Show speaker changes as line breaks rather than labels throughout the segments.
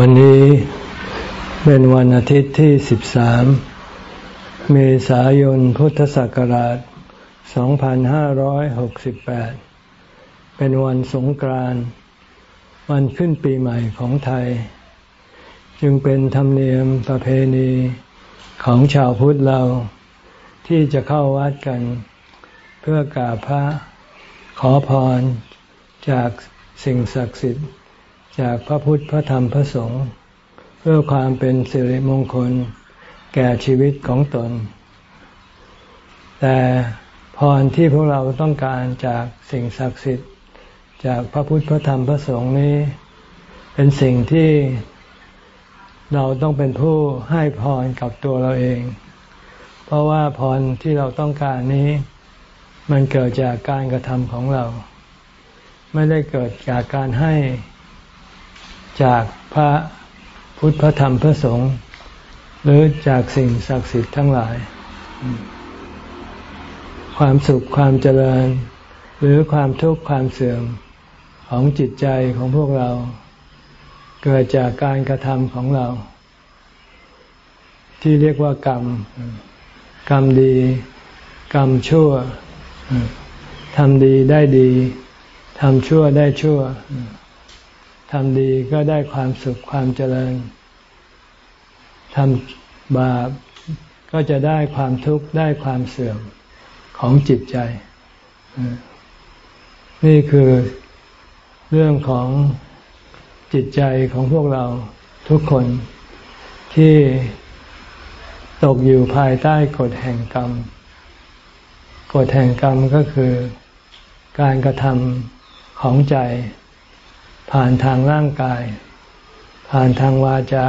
วันนี้เป็นวันอาทิตย์ที่ 13 เมษายนพุทธศักราช 2568 เป็นวันสงกรานต์วันขึ้นปีใหม่ของไทย จึงเป็นธรรมเนียมประเพณีของชาวพุทธเราที่จะเข้าวัดกัน เพื่อกราบพระขอพรจากสิ่งศักดิ์สิทธิ์ จากพระพุทธพระธรรมพระสงฆ์เพื่อความเป็นสิริมงคล แก่ชีวิตของตน แต่พรที่พวกเราต้องการจากสิ่งศักดิ์สิทธิ์ จากพระพุทธพระธรรมพระสงฆ์นี้ เป็นสิ่งที่เราต้องเป็นผู้ให้พรกับตัวเราเอง เพราะว่าพรที่เราต้องการนี้ มันเกิดจากการกระทำของเรา ไม่ได้เกิดจากการให้ จากพระพุทธพระธรรมพระสงฆ์หรือจากสิ่งศักดิ์สิทธิ์ทั้งหลาย ความสุขความเจริญ หรือความทุกข์ความเสื่อมของจิตใจของพวกเรา เกิดจากการกระทำของเรา ที่เรียกว่ากรรม กรรมดี กรรมชั่วทำดีได้ดีทำชั่วได้ชั่ว ทำดีก็ได้ความสุขความเจริญทำบาปก็จะได้ความทุกข์ได้ความเสื่อมของจิตใจ นี่คือเรื่องของจิตใจของพวกเราทุกคนที่ตกอยู่ภายใต้กฎแห่งกรรม กฎแห่งกรรมก็คือการกระทำของใจ ผ่านทางร่างกาย ผ่านทางวาจา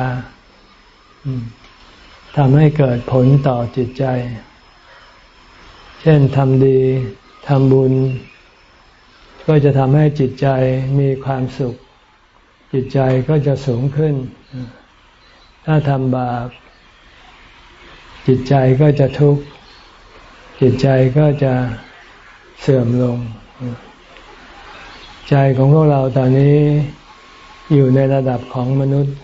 ทำให้เกิดผลต่อจิตใจ เช่นทำดีทำบุญ ก็จะทำให้จิตใจมีความสุข จิตใจก็จะสูงขึ้น ถ้าทำบาป จิตใจก็จะทุกข์ จิตใจก็จะเสื่อมลง ใจของพวกเราตอนนี้อยู่ในระดับของมนุษย์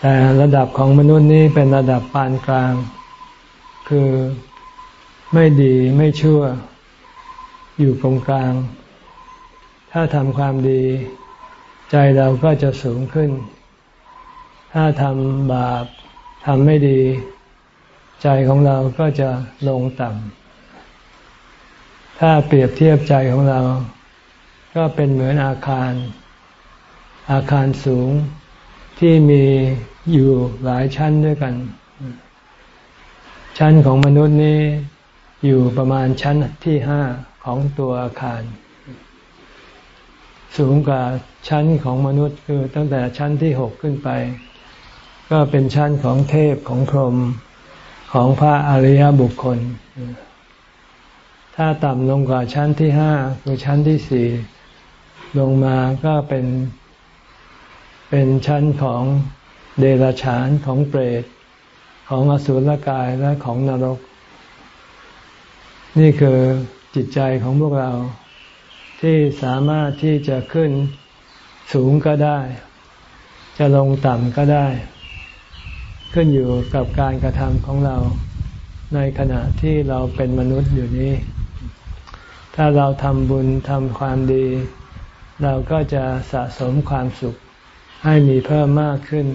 แต่ระดับของมนุษย์นี้เป็นระดับปานกลาง คือไม่ดีไม่ชั่ว อยู่ตรงกลาง ถ้าทำความดี ใจเราก็จะสูงขึ้น ถ้าทำบาปทำไม่ดี ใจของเราก็จะลงต่ำถ้าเปรียบเทียบใจของเรา ก็เป็นเหมือนอาคาร อาคารสูงที่มีอยู่หลายชั้นด้วยกัน ชั้นของมนุษย์นี้อยู่ประมาณชั้นที่ห้าของตัวอาคาร สูงกว่าชั้นของมนุษย์คือตั้งแต่ชั้นที่หกขึ้นไป ก็เป็นชั้นของเทพของพรหมของพระอริยบุคคล ถ้าต่ำลงกว่าชั้นที่ห้าคือชั้นที่สี่ ลงมาก็เป็น เป็นชั้นของเดรัจฉานของเปรต ของอสุรกายและของนรก นี่คือจิตใจของพวกเราที่สามารถที่จะขึ้นสูงก็ได้ จะลงต่ำก็ได้ ขึ้นอยู่กับการกระทำของเราในขณะที่เราเป็นมนุษย์อยู่นี้ ถ้าเราทำบุญทำความดี เราก็จะสะสมความสุขให้มีเพิ่มมากขึ้น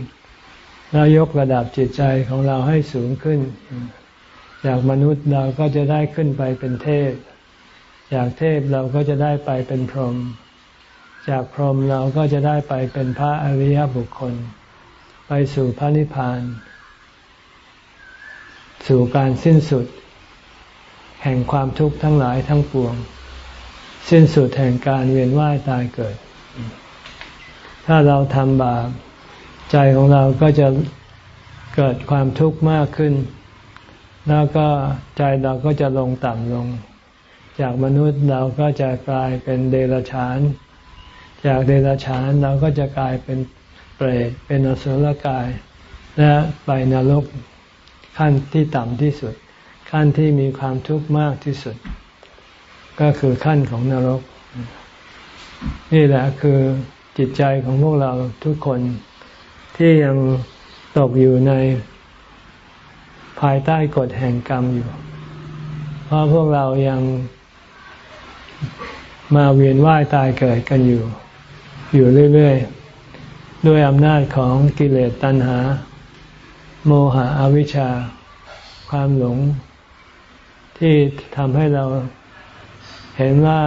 แล้วยกระดับจิตใจของเราให้สูงขึ้น จากมนุษย์เราก็จะได้ขึ้นไปเป็นเทพ จากเทพเราก็จะได้ไปเป็นพรหม จากพรหมเราก็จะได้ไปเป็นพระอริยบุคคล ไปสู่พระนิพพาน สู่การสิ้นสุด แห่งความทุกข์ทั้งหลายทั้งปวง สิ้นสุดแห่งการเวียนว่ายตายเกิด ถ้าเราทำบาปใจของเราก็จะเกิดความทุกข์มากขึ้น แล้วก็ใจเราก็จะลงต่ำลง จากมนุษย์เราก็จะกลายเป็นเดรัจฉาน จากเดรัจฉานเราก็จะกลายเป็นเปรต เป็นอสุรกาย และไปนรกขั้นที่ต่ำที่สุด ขั้นที่มีความทุกข์มากที่สุด ก็คือขั้นของนรก นี่แหละคือจิตใจของพวกเราทุกคนที่ยังตกอยู่ในภายใต้กฎแห่งกรรมอยู่ เพราะพวกเรายังมาเวียนว่ายตายเกิดกันอยู่ อยู่เรื่อยๆ ด้วยอำนาจของกิเลสตัณหา โมหะอวิชชา ความหลง ที่ทำให้เรา เห็นว่า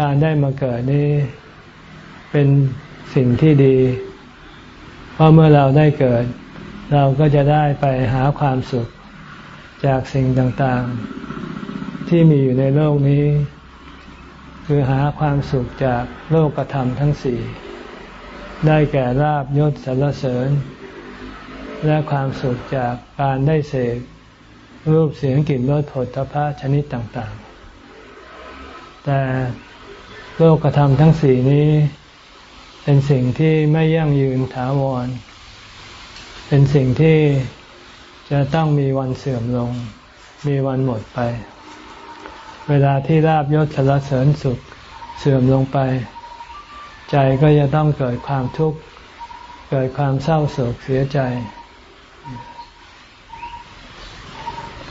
การได้มาเกิดนี้เป็นสิ่งที่ดี เพราะเมื่อเราได้เกิด เราก็จะได้ไปหาความสุขจากสิ่งต่างๆ ที่มีอยู่ในโลกนี้ คือหาความสุขจากโลกธรรมทั้งสี่ได้แก่ลาบยศสรรเสริญ และความสุขจากการได้เสกรูปเสียงกลิ่นรสผลพระชนิดต่างๆ แต่โลกธรรมทั้งสี่นี้เป็นสิ่งที่ไม่ยั่งยืนถาวร เป็นสิ่งที่จะต้องมีวันเสื่อมลง มีวันหมดไป เวลาที่ราบยศสารเสริญสุขเสื่อมลงไป ใจก็จะต้องเกิดความทุกข์ เกิดความเศร้าโศกเสียใจ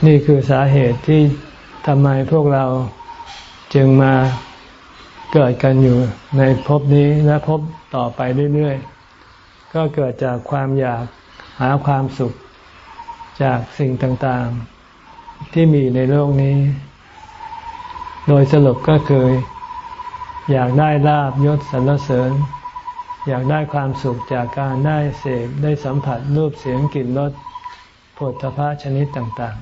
นี่คือสาเหตุที่ทำไมพวกเรา จึงมาเกิดกันอยู่ในภพนี้และภพต่อไปเรื่อยๆ ก็เกิดจากความอยากหาความสุขจากสิ่งต่างๆ ที่มีในโลกนี้ โดยสรุปก็คือ อยากได้ลาบยศสรรเสริญ อยากได้ความสุขจากการได้เสพได้สัมผัสรูปเสียงกลิ่นรสผลพระชนิดต่าง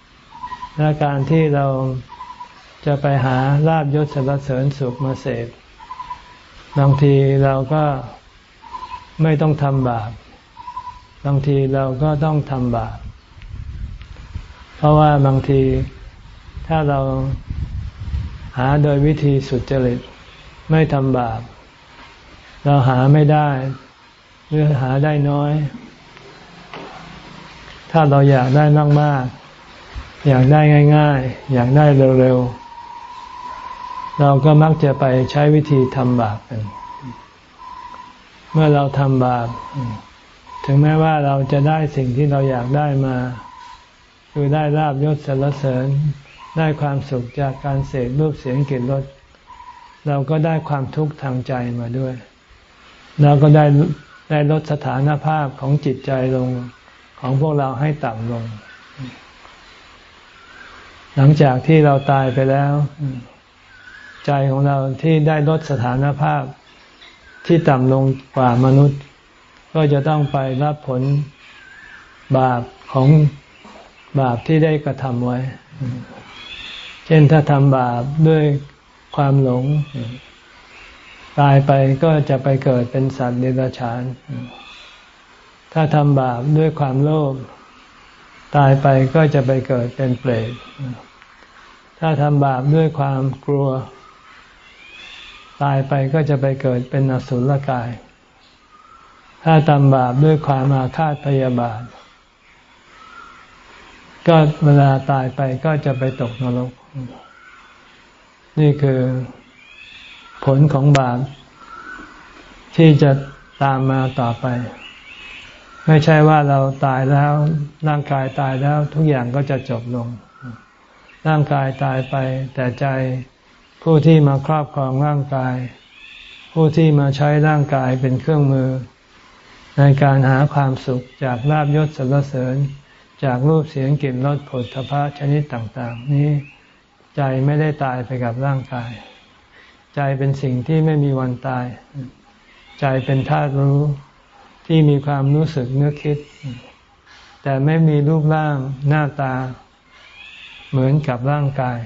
ๆ และการที่เรา จะไปหาลาบยศสรรเสริญสุขมาเสพบางทีเราก็ไม่ต้องทำบาปบางทีเราก็ต้องทำบาปเพราะว่าบางทีถ้าเราหาโดยวิธีสุดจริต ไม่ทำบาป เราหาไม่ได้ หรือหาได้น้อย ถ้าเราอยากได้มากๆ อยากได้ง่าย ๆ อยากได้เร็ว ๆ เราก็มักจะไปใช้วิธีทำบาปกัน เมื่อเราทำบาป ถึงแม้ว่าเราจะได้สิ่งที่เราอยากได้มา คือได้ลาบยศสรรเสริญ ได้ความสุขจากการเสพรูปเสียงกลิ่นรส เราก็ได้ความทุกข์ทางใจมาด้วย เราก็ได้ได้ลดสถานภาพของจิตใจลงของพวกเราให้ต่ำลง หลังจากที่เราตายไปแล้ว ใจของเราที่ได้ลดสถานภาพที่ต่ำลงกว่ามนุษย์ ก็จะต้องไปรับผลบาปของบาปที่ได้กระทำไว้ เช่นถ้าทำบาปด้วยความหลง ตายไปก็จะไปเกิดเป็นสัตว์เดรัจฉาน ถ้าทำบาปด้วยความโลภตายไปก็จะไปเกิดเป็นเปรตถ้าทำบาปด้วยความกลัว ตายไปก็จะไปเกิดเป็นอสุรกาย ถ้าทำบาปด้วยความอาฆาตพยาบาท ก็เวลาตายไปก็จะไปตกนรก นี่คือผลของบาปที่จะตามมาต่อไป ไม่ใช่ว่าเราตายแล้วร่างกายตายแล้วทุกอย่างก็จะจบลง ร่างกายตายไปแต่ใจ ผู้ที่มาครอบครองร่างกาย ผู้ที่มาใช้ร่างกายเป็นเครื่องมือ ในการหาความสุขจากลาบยศสรรเสริญ จากรูปเสียงกลิ่นรสผลทพะชนิดต่าง ๆ นี้ใจไม่ได้ตายไปกับร่างกาย ใจเป็นสิ่งที่ไม่มีวันตาย ใจเป็นธาตุรู้ที่มีความรู้สึกนึกคิด แต่ไม่มีรูปร่างหน้าตาเหมือนกับร่างกาย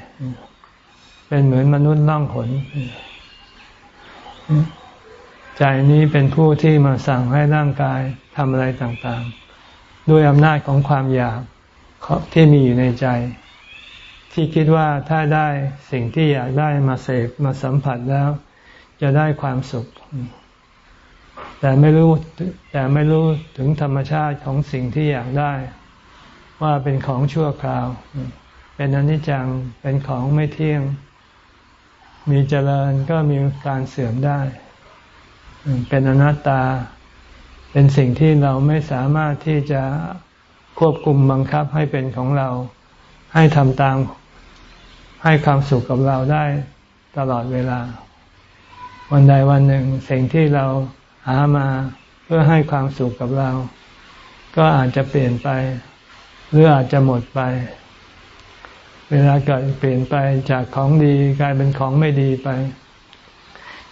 เป็นเหมือนมนุษย์ล่องหนใจนี้เป็นผู้ที่มาสั่งให้ร่างกายทำอะไรต่างๆ ด้วยอำนาจของความอยากที่มีอยู่ในใจ ที่คิดว่าถ้าได้สิ่งที่อยากได้มาเสพมาสัมผัสแล้ว จะได้ความสุข แต่ไม่รู้แต่ไม่รู้ถึงธรรมชาติของสิ่งที่อยากได้ ว่าเป็นของชั่วคราว เป็นอนิจจังเป็นของไม่เที่ยง มีเจริญก็มีการเสื่อมได้ เป็นอนัตตา เป็นสิ่งที่เราไม่สามารถที่จะควบคุมบังคับให้เป็นของเรา ให้ทำตาม ให้ความสุขกับเราได้ตลอดเวลา วันใดวันหนึ่ง สิ่งที่เราหามาเพื่อให้ความสุขกับเรา ก็อาจจะเปลี่ยนไป หรืออาจจะหมดไป เวลาเกิดเปลี่ยนไปจากของดีกลายเป็นของไม่ดีไป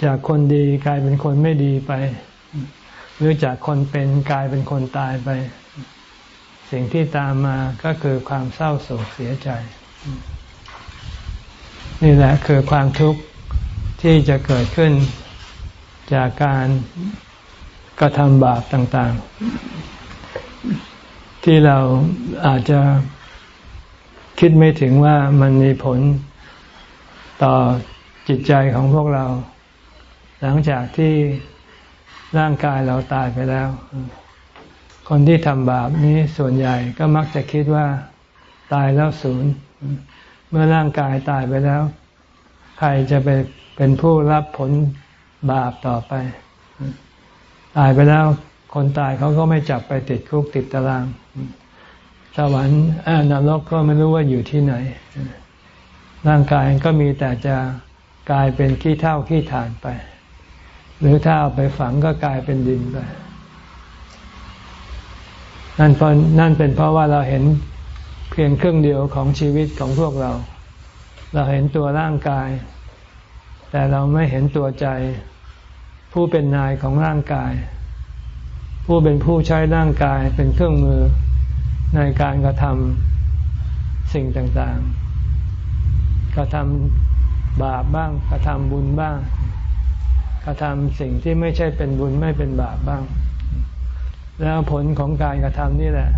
จากคนดีกลายเป็นคนไม่ดีไป หรือจากคนเป็นกลายเป็นคนตายไป สิ่งที่ตามมาก็คือความเศร้าโศกเสียใจ นี่แหละคือความทุกข์ที่จะเกิดขึ้นจากการกระทำบาปต่างๆ ที่เราอาจจะ คิดไม่ถึงว่ามันมีผลต่อจิตใจของพวกเรา หลังจากที่ร่างกายเราตายไปแล้ว คนที่ทำบาปนี้ส่วนใหญ่ก็มักจะคิดว่าตายแล้วศูนย์ เมื่อร่างกายตายไปแล้ว ใครจะไปเป็นผู้รับผลบาปต่อไป ตายไปแล้ว คนตายเขาก็ไม่จับไปติดคุกติดตาราง สวรรค์นรกก็ไม่รู้ว่าอยู่ที่ไหน ร่างกายก็มีแต่จะกลายเป็นขี้เท่าขี้ฐานไป หรือถ้าเอาไปฝังก็กลายเป็นดินไปนั่นเพราะนั่นเป็นเพราะว่าเราเห็นเพียงครึ่งเดียวของชีวิตของพวกเรา เราเห็นตัวร่างกาย แต่เราไม่เห็นตัวใจ ผู้เป็นนายของร่างกาย ผู้เป็นผู้ใช้ร่างกายเป็นเครื่องมือ ในการกระทำสิ่งต่างๆ กระทำบาปบ้าง กระทำบุญบ้าง กระทำสิ่งที่ไม่ใช่เป็นบุญไม่เป็นบาปบ้าง แล้วผลของการกระทำนี่แหละ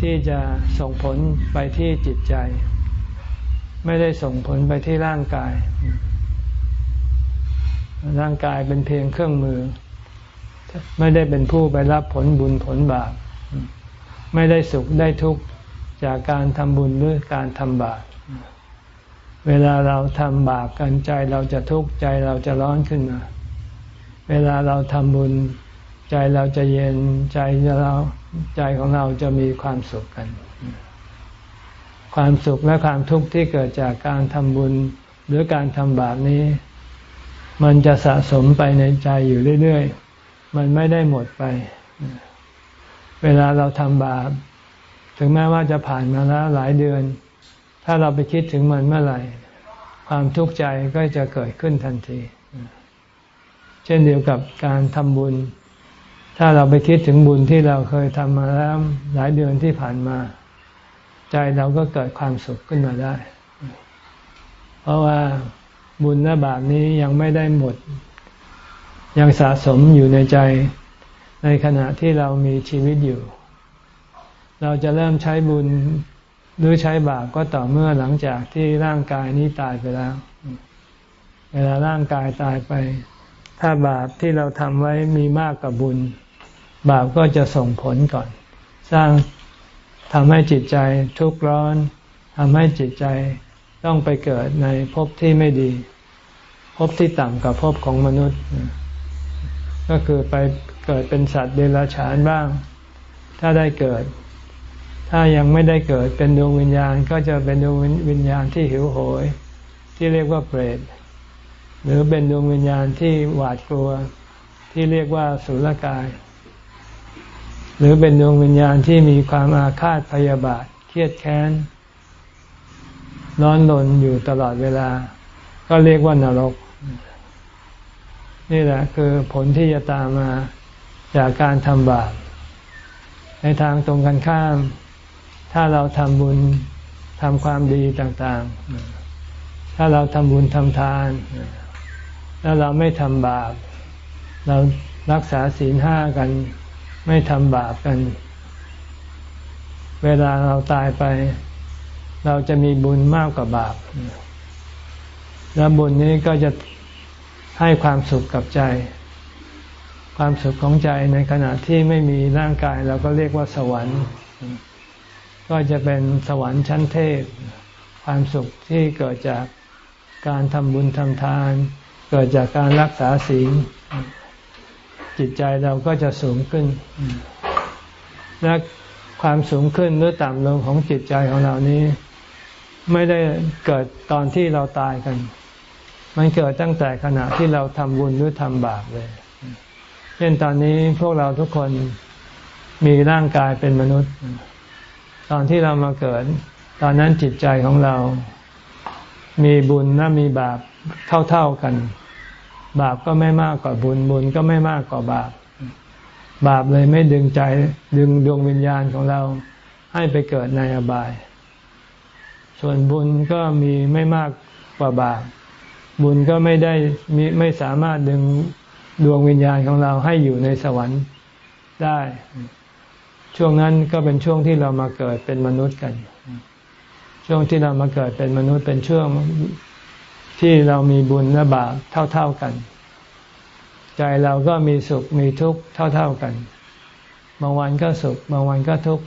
ที่จะส่งผลไปที่จิตใจ ไม่ได้ส่งผลไปที่ร่างกาย ร่างกายเป็นเพียงเครื่องมือ ไม่ได้เป็นผู้ไปรับผลบุญผลบาป ไม่ได้สุขได้ทุกข์จากการทำบุญหรือการทำบาปเวลาเราทำบาปกันใจเราจะทุกข์ใจเราจะร้อนขึ้นมา เวลาเราทำบุญ ใจเราจะเย็นใจเราใจของเราจะมีความสุขกัน ความสุขและความทุกข์ที่เกิดจากการทำบุญหรือการทำบาปนี้ มันจะสะสมไปในใจอยู่เรื่อยๆ มันไม่ได้หมดไป เวลาเราทำบาป ถึงแม้ว่าจะผ่านมาแล้วหลายเดือน ถ้าเราไปคิดถึงมันเมื่อไหร่ ความทุกข์ใจก็จะเกิดขึ้นทันที เช่นเดียวกับการทำบุญ ถ้าเราไปคิดถึงบุญที่เราเคยทำมาแล้วหลายเดือนที่ผ่านมา ใจเราก็เกิดความสุขขึ้นมาได้ เพราะว่าบุญและบาปนี้ยังไม่ได้หมด ยังสะสมอยู่ในใจ ในขณะที่เรามีชีวิตอยู่ เราจะเริ่มใช้บุญหรือใช้บาปก็ต่อเมื่อหลังจากที่ร่างกายนี้ตายไปแล้ว เวลาร่างกายตายไป ถ้าบาปที่เราทำไว้มีมากกว่าบุญ บาปก็จะส่งผลก่อน สร้างทำให้จิตใจทุกข์ร้อนทำให้จิตใจต้องไปเกิดในภพที่ไม่ดี ภพที่ต่ำกว่าภพของมนุษย์ ก็คือไป เกิดเป็นสัตว์เดรัจฉานบ้าง ถ้าได้เกิด ถ้ายังไม่ได้เกิดเป็นดวงวิญญาณก็จะเป็นดวงวิญญาณที่หิวโหย ที่เรียกว่าเปรตหรือเป็นดวงวิญญาณที่หวาดกลัว ที่เรียกว่าสุรกาย หรือเป็นดวงวิญญาณที่มีความอาฆาตพยาบาท เครียดแค้นร้อนรนอยู่ตลอดเวลา ก็เรียกว่านรก นี่แหละคือผลที่จะตามมา จากการทำบาป ในทางตรงกันข้าม ถ้าเราทำบุญทำความดีต่างๆ ถ้าเราทำบุญทำทาน แล้วเราไม่ทำบาป เรารักษาศีลห้ากัน ไม่ทำบาปกัน เวลาเราตายไป เราจะมีบุญมากกว่าบาป และบุญนี้ก็จะให้ความสุขกับใจ ความสุขของใจในขณะที่ไม่มีร่างกายเราก็เรียกว่าสวรรค์ ก็จะเป็นสวรรค์ชั้นเทพ ความสุขที่เกิดจากการทำบุญทำทาน เกิดจากการรักษาศีลจิตใจเราก็จะสูงขึ้นและความสูงขึ้นหรือต่ำลงของจิตใจของเรานี้ ไม่ได้เกิดตอนที่เราตายกัน มันเกิดตั้งแต่ขณะที่เราทำบุญหรือทำบาปเลย ช่นตอนนี้พวกเราทุกคนมีร่างกายเป็นมนุษย์ ตอนที่เรามาเกิด ตอนนั้นจิตใจของเรา มีบุญและมีบาปเท่าๆกัน บาปก็ไม่มากกว่าบุญ บุญก็ไม่มากกว่าบาป บาปเลยไม่ดึงใจดึงดวงวิญญาณของเราให้ไปเกิดในอบาย ส่วนบุญก็มีไม่มากกว่าบาป บุญก็ไม่ได้มีไม่สามารถดึง ดวงวิญญาณของเราให้อยู่ในสวรรค์ได้ ช่วงนั้นก็เป็นช่วงที่เรามาเกิดเป็นมนุษย์กัน ช่วงที่เรามาเกิดเป็นมนุษย์เป็นช่วงที่เรามีบุญและบาปเท่า ๆกัน ใจเราก็มีสุขมีทุกข์เท่า ๆกัน บางวันก็สุข บางวันก็ทุกข์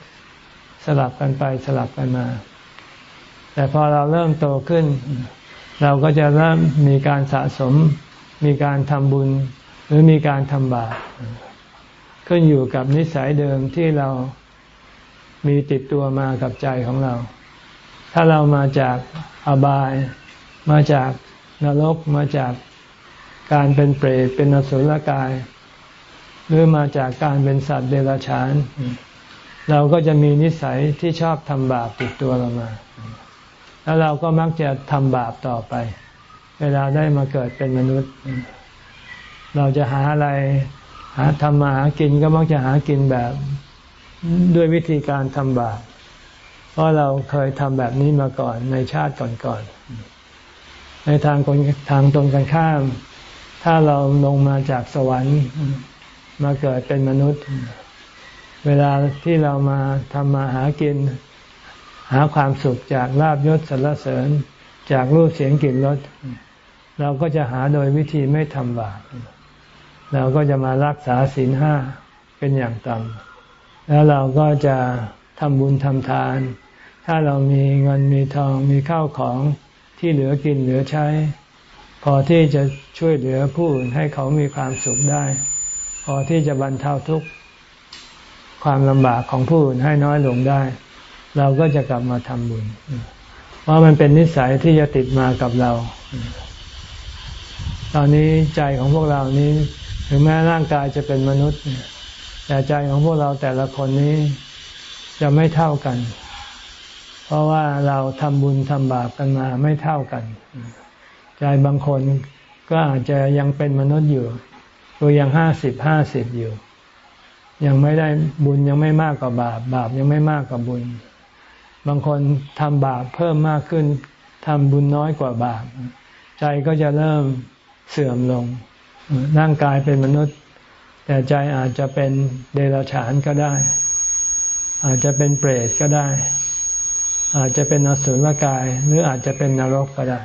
สลับกันไปสลับกันมา แต่พอเราเริ่มโตขึ้น เราก็จะเริ่มมีการสะสม มีการทำบุญ รือมีการทำบาปขึ้นอยู่กับนิสัยเดิมที่เรามีติดตัวมากับใจของเรา ถ้าเรามาจากอบาย มาจากนรก มาจากการเป็นเปรต เป็นนสุลกาย หรือมาจากการเป็นสัตว์เดรัจฉาน เราก็จะมีนิสัยที่ชอบทำบาปติดตัวเรามา แล้วเราก็มักจะทำบาปต่อไป เวลาได้มาเกิดเป็นมนุษย์ เราจะหาอะไร หาทำมาหากินก็มักจะหากินแบบด้วยวิธีการทำบาปเพราะเราเคยทำแบบนี้มาก่อนในชาติก่อนๆในทางคนทางตรงกันข้าม ถ้าเราลงมาจากสวรรค์มาเกิดเป็นมนุษย์ เวลาที่เรามาทำมาหากิน หาความสุขจากลาบยศสรรเสริญจากรูปเสียงกลิ่นรสเราก็จะหาโดยวิธีไม่ทำบาป เราก็จะมารักษาศีลห้าเป็นอย่างต่ำแล้วเราก็จะทำบุญทำทาน ถ้าเรามีเงินมีทองมีข้าวของที่เหลือกินเหลือใช้ พอที่จะช่วยเหลือผู้อื่นให้เขามีความสุขได้ พอที่จะบรรเทาทุกข์ความลำบากของผู้อื่นให้น้อยลงได้ เราก็จะกลับมาทำบุญเพราะมันเป็นนิสัยที่จะติดมากับเรา ตอนนี้ใจของพวกเรานี้ ถึงแม้ร่างกายจะเป็นมนุษย์แต่ใจของพวกเราแต่ละคนนี้จะไม่เท่ากัน เพราะว่าเราทำบุญทำบาปกันมาไม่เท่ากัน ใจบางคนก็อาจจะยังเป็นมนุษย์อยู่ตัวยังห้าสิบห้าสิบอยู่ ยังไม่ได้บุญยังไม่มากกว่าบาป บาปยังไม่มากกว่าบุญ บางคนทำบาปเพิ่มมากขึ้นทำบุญน้อยกว่าบาป ใจก็จะเริ่มเสื่อมลง ร่างกายเป็นมนุษย์ แต่ใจอาจจะเป็นเดรัจฉานก็ได้ อาจจะเป็นเปรตก็ได้ อาจจะเป็นอสุรกาย หรืออาจจะเป็นนรกก็ได้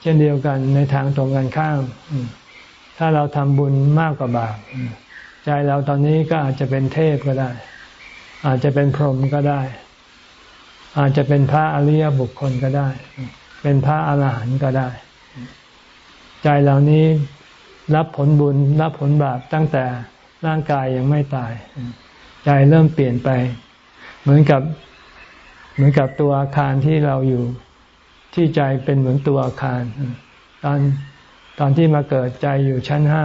เช่นเดียวกันในทางตรงกันข้าม ถ้าเราทำบุญมากกว่าบาปใจเราตอนนี้ก็อาจจะเป็นเทพก็ได้ อาจจะเป็นพรหมก็ได้ อาจจะเป็นพระอริยบุคคลก็ได้ เป็นพระอรหันต์ก็ได้ ใจเหล่านี้รับผลบุญรับผลบาปตั้งแต่ร่างกายยังไม่ตาย ใจเริ่มเปลี่ยนไป เหมือนกับเหมือนกับตัวอาคารที่เราอยู่ที่ใจเป็นเหมือนตัวอาคาร ตอนตอนที่มาเกิดใจอยู่ชั้นห้า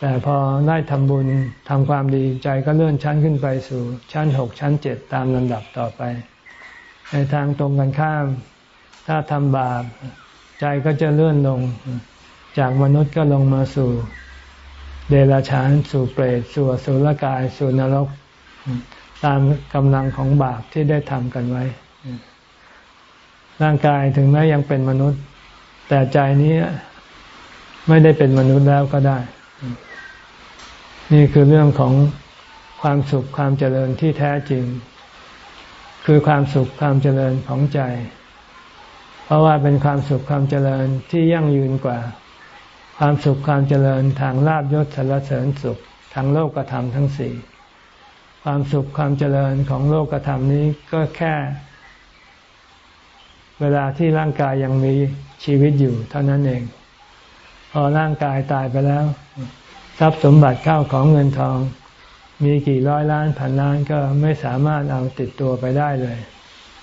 แต่พอได้ทำบุญทำความดีใจก็เลื่อนชั้นขึ้นไปสู่ ชั้นหกชั้นเจ็ดตามลำดับต่อไป ในทางตรงกันข้าม ถ้าทำบาป ใจก็จะเลื่อนลง จากมนุษย์ก็ลงมาสู่ เดรัจฉานสู่เปรตสู่สุรกาย สู่นรก ตามกำลังของบาปที่ได้ทำกันไว้ ร่างกายถึงแม้ยังเป็นมนุษย์ แต่ใจนี้ไม่ได้เป็นมนุษย์แล้วก็ได้ นี่คือเรื่องของความสุขความเจริญที่แท้จริง คือความสุขความเจริญของใจ เพราะว่าเป็นความสุขความเจริญที่ยั่งยืนกว่า ความสุขความเจริญทางลาบยศสารเสริญสุขทางโลกธรรมทั้งสี่ความสุขความเจริญของโลกธรรมนี้ก็แค่ เวลาที่ร่างกายยังมีชีวิตอยู่เท่านั้นเอง พอร่างกายตายไปแล้ว ทรัพย์สมบัติเข้าของเงินทอง มีกี่ร้อยล้านพันล้านก็ไม่สามารถเอาติดตัวไปได้เลย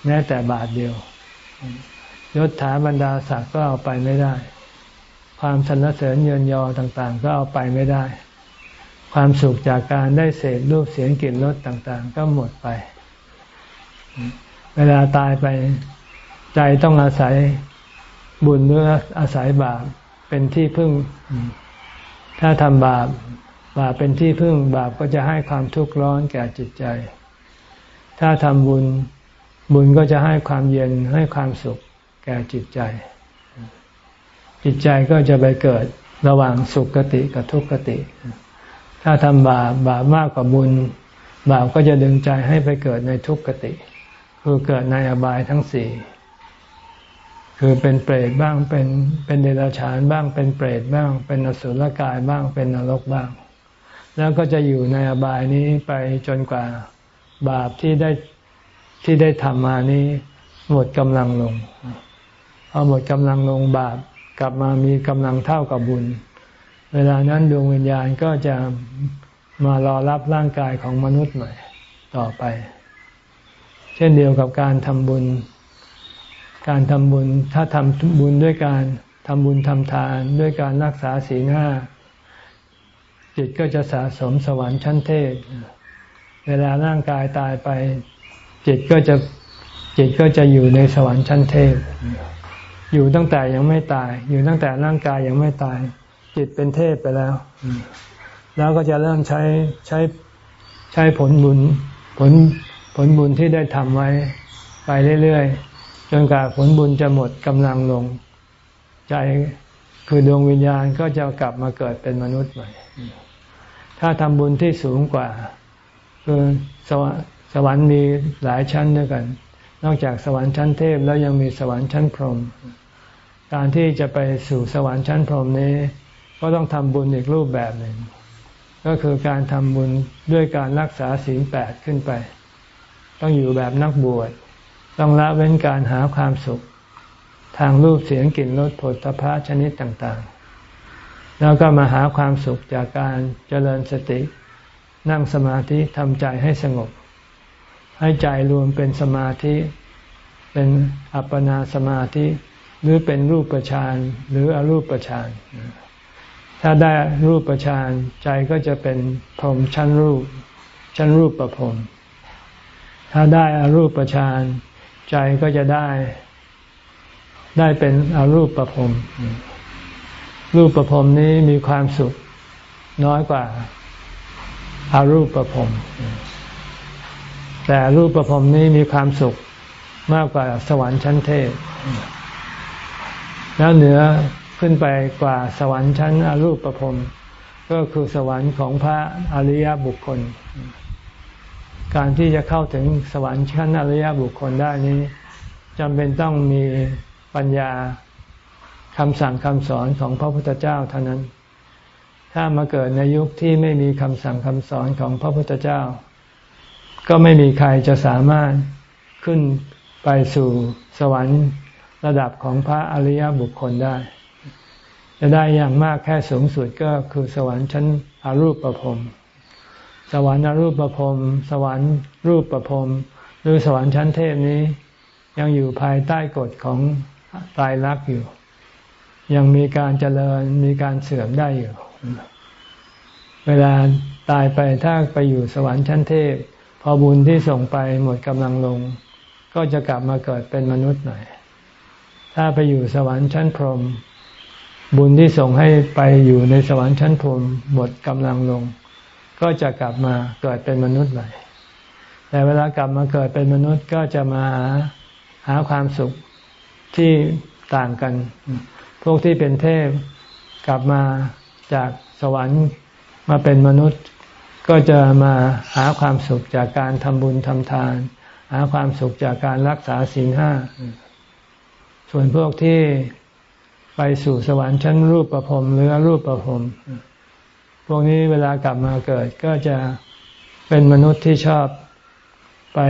แม้แต่บาทเดียว ยศถาบรรดาศักดิ์ก็เอาไปไม่ได้ ความสรรเสริญเยินยอต่างๆ ก็เอาไปไม่ได้ ความสุขจากการได้เสพรูปเสียงกลิ่นรสต่างๆ ก็หมดไป เวลาตายไปใจต้องอาศัยบุญหรืออาศัยบาปเป็นที่พึ่ง ถ้าทำบาปบาปเป็นที่พึ่งบาปก็จะให้ความทุกข์ร้อนแก่จิตใจ ถ้าทำบุญบุญก็จะให้ความเย็นให้ความสุข แก่จิตใจ จิตใจก็จะไปเกิดระหว่างสุขกติกับทุกขติ ถ้าทำบาปบาปมากกว่าบุญ บาปก็จะดึงใจให้ไปเกิดในทุกขติ คือเกิดในอบายทั้งสี่คือเป็นเปรตบ้างเป็นเป็นเดรัจฉานบ้างเป็นเปรตบ้าง เป็นอสุรกายบ้างเป็นนรกบ้าง แล้วก็จะอยู่ในอบายนี้ไปจนกว่าบาปที่ได้ที่ได้ทำมานี้หมดกำลังลง พอหมดกำลังลงบาปกลับมามีกำลังเท่ากับบุญ เวลานั้นดวงวิญญาณก็จะมารอรับร่างกายของมนุษย์ใหม่ต่อไป เช่นเดียวกับการทำบุญ การทำบุญถ้าทำบุญด้วยการทำบุญทำทานด้วยการรักษาศีลห้าจิตก็จะสะสมสวรรค์ชั้นเทพ เวลาร่างกายตายไป จิตก็จะจิตก็จะอยู่ในสวรรค์ชั้นเทพ อยู่ตั้งแต่ยังไม่ตาย อยู่ตั้งแต่ร่างกายยังไม่ตาย จิตเป็นเทพไปแล้ว แล้วก็จะเริ่มใช้ใช้ใช้ผลบุญผลผลบุญที่ได้ทำไว้ไปเรื่อยๆจนกว่าผลบุญจะหมดกำลังลง ใจคือดวงวิญญาณก็จะกลับมาเกิดเป็นมนุษย์ใหม่ ถ้าทำบุญที่สูงกว่า คือสวสวรรค์มีหลายชั้นด้วยกัน นอกจากสวรรค์ชั้นเทพแล้วยังมีสวรรค์ชั้นพรหม การที่จะไปสู่สวรรค์ชั้นพรหมนี้ ก็ต้องทำบุญอีกรูปแบบหนึ่ง ก็คือการทำบุญด้วยการรักษาศีลแปดขึ้นไป ต้องอยู่แบบนักบวช ต้องละเว้นการหาความสุข ทางรูปเสียงกลิ่นรสผลตภะชนิดต่างๆ แล้วก็มาหาความสุขจากการเจริญสติ นั่งสมาธิทำใจให้สงบ ให้ใจรวมเป็นสมาธิ เป็นอัปปนาสมาธิ หรือเป็นรูปฌานหรืออรูปฌานถ้าได้รูปฌานใจก็จะเป็นพรหมชั้นรูป ชั้นรูปประพรมถ้าได้อรูปฌานใจก็จะได้ ได้เป็นอรูปประพรมรูปประพรมนี้มีความสุขน้อยกว่าอารูปประพรมแต่รูปประพรมนี้มีความสุขมากกว่าสวรรค์ชั้นเทพ แล้วเหนือขึ้นไปกว่าสวรรค์ชั้นอรูปประพรมก็คือสวรรค์ของพระอริยบุคคล การที่จะเข้าถึงสวรรค์ชั้นอริยบุคคลได้นี้จำเป็นต้องมีปัญญาคำสั่งคำสอนของพระพุทธเจ้าเท่านั้น ถ้ามาเกิดในยุคที่ไม่มีคำสั่งคำสอนของพระพุทธเจ้า ก็ไม่มีใครจะสามารถขึ้นไปสู่สวรรค์ ระดับของพระอริยบุคคลได้ จะได้อย่างมากแค่สูงสุดก็คือสวรรค์ชั้นอรูปประพรมสวรรค์อรูปประพรมสวรรค์รูปประพรมหรือสวรรค์ชั้นเทพนี้ ยังอยู่ภายใต้กฎของตายรักอยู่ ยังมีการเจริญมีการเสื่อมได้อยู่ เวลาตายไปถ้าไปอยู่สวรรค์ชั้นเทพ พอบุญที่ส่งไปหมดกำลังลง ก็จะกลับมาเกิดเป็นมนุษย์หน่อย ถ้าไปอยู่สวรรค์ชั้นพรหมบุญที่ส่งให้ไปอยู่ในสวรรค์ชั้นพรหมหมดกำลังลง ก็จะกลับมาเกิดเป็นมนุษย์ใหม่ แต่เวลากลับมาเกิดเป็นมนุษย์ก็จะมาหาหาความสุขที่ต่างกัน พวกที่เป็นเทพกลับมาจากสวรรค์มาเป็นมนุษย์ ก็จะมาหาความสุขจากการทำบุญทำทาน หาความสุขจากการรักษาศีลห้า ส่วนพวกที่ไปสู่สวรรค์ชั้นรูปประพรมหรือรูปประพรมพวกนี้เวลากลับมาเกิดก็จะเป็นมนุษย์ที่ชอบไป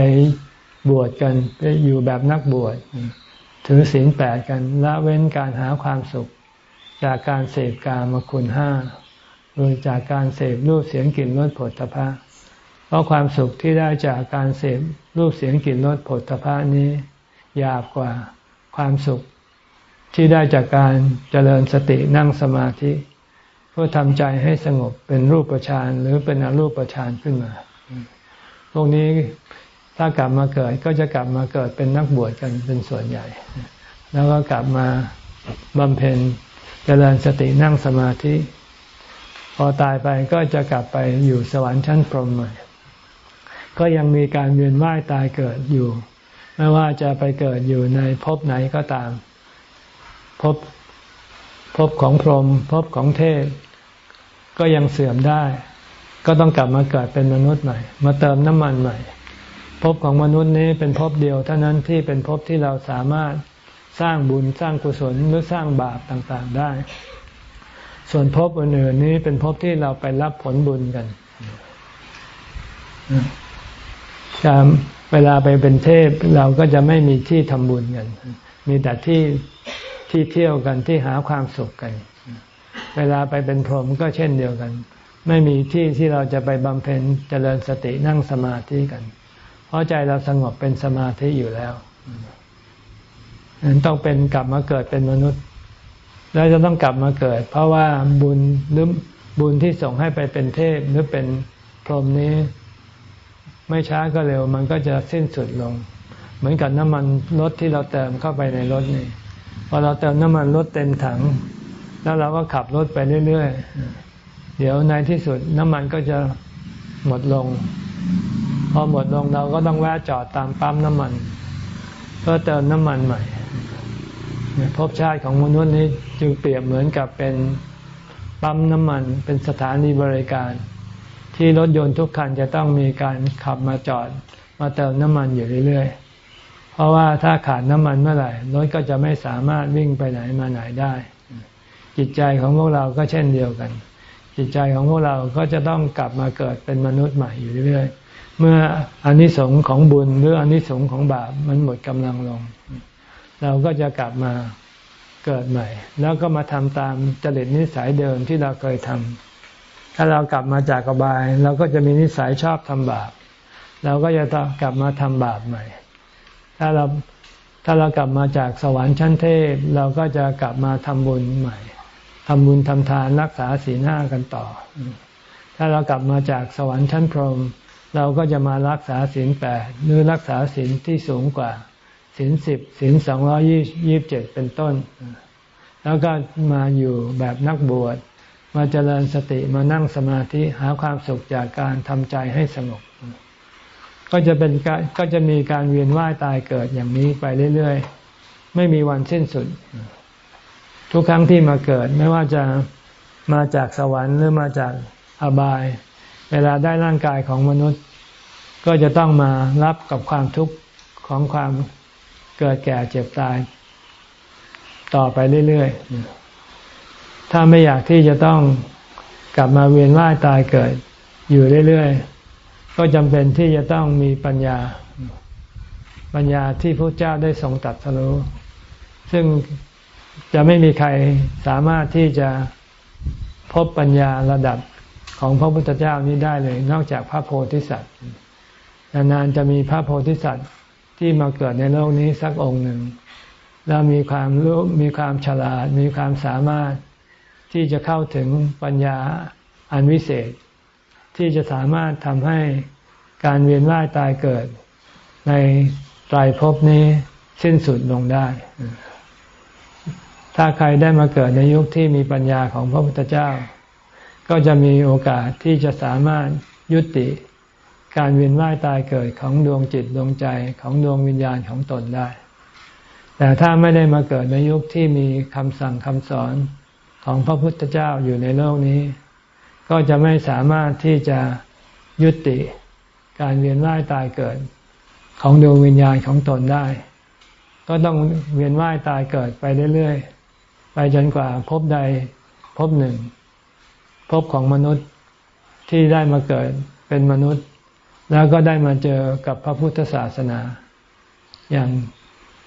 บวชกันไปอยู่แบบนักบวชถือศีลแปดกันละเว้นการหาความสุข จากการเสพกามคุณห้าคือจากการเสพรูปเสียงกลิ่นรสผลตภะเพราะความสุขที่ได้จากการเสพรูปเสียงกลิ่นรสผลตภะนี้ ยาบกว่า ความสุขที่ได้จากการเจริญสตินั่งสมาธิ เพื่อทำใจให้สงบเป็นรูปฌานหรือเป็นอรูปฌานขึ้นมา พวกนี้ถ้ากลับมาเกิดก็จะกลับมาเกิดเป็นนักบวชกันเป็นส่วนใหญ่ แล้วก็กลับมาบำเพ็ญเจริญสตินั่งสมาธิ พอตายไปก็จะกลับไปอยู่สวรรค์ชั้นพรหมใหม่ก็ยังมีการเวียนว่ายตายเกิดอยู่ ไม่ว่าจะไปเกิดอยู่ในภพไหนก็ตามภพภพของพรหมภพของเทพ ก็ยังเสื่อมได้ ก็ต้องกลับมาเกิดเป็นมนุษย์ใหม่ มาเติมน้ำมันใหม่ภพของมนุษย์นี้เป็นภพเดียวเท่านั้นที่เป็นภพที่เราสามารถสร้างบุญสร้างกุศลหรือสร้างบาปต่างๆได้ ส่วนภพอื่นๆนี้เป็นภพที่เราไปรับผลบุญกันการเวลาไปเป็นเทพเราก็จะไม่มีที่ทำบุญกัน มีแต่ที่ที่เที่ยวกันที่หาความสุขกัน เวลาไปเป็นพรหมก็เช่นเดียวกัน ไม่มีที่ที่เราจะไปบำเพ็ญเจริญสตินั่งสมาธิกัน เพราะใจเราสงบเป็นสมาธิอยู่แล้วนั้นต้องเป็นกลับมาเกิดเป็นมนุษย์ แล้วจะต้องกลับมาเกิด เพราะว่าบุญหรือบุญที่ส่งให้ไปเป็นเทพหรือเป็นพรหมนี้ ไม่ช้าก็เร็วมันก็จะสิ้นสุดลง เหมือนกับน้ำมันรถที่เราเติมเข้าไปในรถนี่พอเราเติมน้ำมันรถเต็มถัง แล้วเราก็ขับรถไปเรื่อยๆ เดี๋ยวในที่สุดน้ำมันก็จะหมดลง พอหมดลงเราก็ต้องแวะจอดตามปั๊มน้ำมัน เพื่อเติมน้ำมันใหม่ภพชาติของมนุษย์นี้จึงเปรียบเหมือนกับเป็นปั๊มน้ำมันเป็นสถานีบริการ ที่รถยนต์ทุกคันจะต้องมีการขับมาจอดมาเติมน้ำมันอยู่เรื่อยๆ เพราะว่าถ้าขาดน้ำมันเมื่อไหร่รถก็จะไม่สามารถวิ่งไปไหนมาไหนได้ จิตใจของพวกเราก็เช่นเดียวกัน จิตใจของพวกเราก็จะต้องกลับมาเกิดเป็นมนุษย์ใหม่อยู่เรื่อยๆ เมื่ออนิสงส์ของบุญหรืออนิสงส์ของบาปมันหมดกำลังลง เราก็จะกลับมาเกิดใหม่ แล้วก็มาทำตามจริตนิสัยเดิมที่เราเคยทำ ถ้าเรากลับมาจากกบาย เราก็จะมีนิสัยชอบทำบาปเราก็จะต้องกลับมาทำบาปใหม่ ถ้าเราถ้าเรากลับมาจากสวรรค์ชั้นเทพ เราก็จะกลับมาทำบุญใหม่ทำบุญทำทานรักษาศีลห้ากันต่อ ถ้าเรากลับมาจากสวรรค์ชั้นพรหมเราก็จะมารักษาศีลแปดหรือรักษาศีลที่สูงกว่าศีลสิบศีลสองร้อยี่สิบเจ็ดเป็นต้น แล้วก็มาอยู่แบบนักบวช มาเจริญสติมานั่งสมาธิหาความสุขจากการทำใจให้สงบก็จะเป็นก็จะมีการเวียนว่ายตายเกิดอย่างนี้ไปเรื่อยๆ ไม่มีวันสิ้นสุด ทุกครั้งที่มาเกิดไม่ว่าจะมาจากสวรรค์หรือมาจากอบาย เวลาได้ร่างกายของมนุษย์ ก็จะต้องมารับกับความทุกข์ของความเกิดแก่เจ็บตาย ต่อไปเรื่อยๆ ถ้าไม่อยากที่จะต้องกลับมาเวียนว่ายตายเกิด อยู่เรื่อยๆ ก็จำเป็นที่จะต้องมีปัญญา ปัญญาที่พระเจ้าได้ทรงตัดสรู้ ซึ่งจะไม่มีใครสามารถที่จะพบปัญญาระดับของพระพุทธเจ้านี้ได้เลย นอกจากพระโพธิสัตว์นานๆจะมีพระโพธิสัตว์ที่มาเกิดในโลกนี้สักองค์หนึ่ง แล้วมีความรู้มีความฉลาด มีความสามารถ ที่จะเข้าถึงปัญญาอันวิเศษ ที่จะสามารถทำให้การเวียนว่ายตายเกิด ในไตรภพนี้สิ้นสุดลงได้ ถ้าใครได้มาเกิดในยุคที่มีปัญญาของพระพุทธเจ้า ก็จะมีโอกาสที่จะสามารถยุติการเวียนว่ายตายเกิดของดวงจิตดวงใจของดวงวิญญาณของตนได้ แต่ถ้าไม่ได้มาเกิดในยุคที่มีคำสั่งคำสอน ของพระพุทธเจ้าอยู่ในโลกนี้ ก็จะไม่สามารถที่จะยุติการเวียนว่ายตายเกิดของดวงวิญญาณของตนได้ ก็ต้องเวียนว่ายตายเกิดไปเรื่อยๆ ไปจนกว่าพบใดพบหนึ่ง พบของมนุษย์ที่ได้มาเกิดเป็นมนุษย์ แล้วก็ได้มาเจอกับพระพุทธศาสนา อย่าง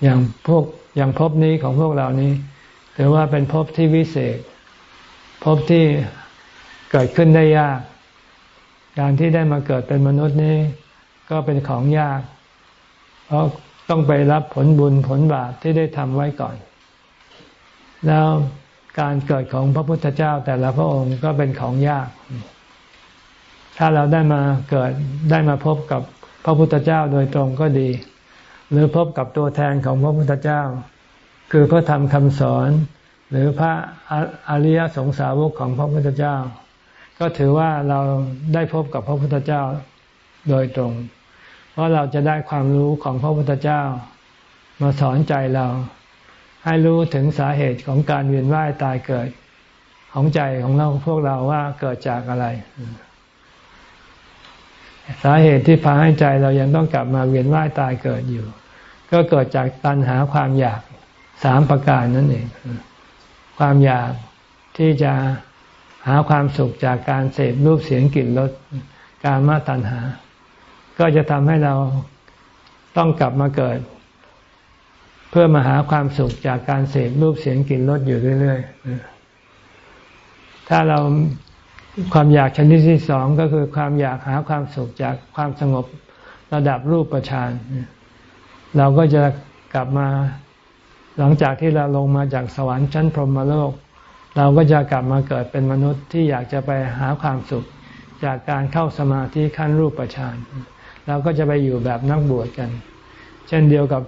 อย่างพวกอย่างภพนี้ของพวกเรานี้ ถือว่าเป็นภพที่วิเศษภพที่เกิดขึ้นได้ยาก การที่ได้มาเกิดเป็นมนุษย์นี้ก็เป็นของยาก เพราะต้องไปรับผลบุญผลบาปที่ได้ทำไว้ก่อน แล้วการเกิดของพระพุทธเจ้าแต่ละพระองค์ก็เป็นของยาก ถ้าเราได้มาเกิดได้มาพบกับพระพุทธเจ้าโดยตรงก็ดี หรือพบกับตัวแทนของพระพุทธเจ้า คือพระธรรมคำสอน หรือพระอริยสงสาวกของพระพุทธเจ้า ก็ถือว่าเราได้พบกับพระพุทธเจ้าโดยตรง เพราะเราจะได้ความรู้ของพระพุทธเจ้า มาสอนใจเรา ให้รู้ถึงสาเหตุของการเวียนว่ายตายเกิดของใจของเราพวกเราว่าเกิดจากอะไร สาเหตุที่พาให้ใจเรายังต้องกลับมาเวียนว่ายตายเกิดอยู่ ก็เกิดจากตัณหาความอยาก สามประการนั่นเอง ความอยากที่จะหาความสุขจากการเสพรูปเสียงกลิ่นรสการมาตัณหา ก็จะทำให้เราต้องกลับมาเกิด เพื่อมาหาความสุขจากการเสพรูปเสียงกลิ่นรสอยู่เรื่อยๆ ถ้าเราความอยากชนิดที่สองก็คือความอยากหาความสุขจากความสงบระดับรูปประชานเราก็จะกลับมา หลังจากที่เราลงมาจากสวรรค์ชั้นพรหมโลก เราก็จะกลับมาเกิดเป็นมนุษย์ที่อยากจะไปหาความสุข จากการเข้าสมาธิขั้นรูปประชานเราก็จะไปอยู่แบบนักบวชกัน เช่นเดียวกับ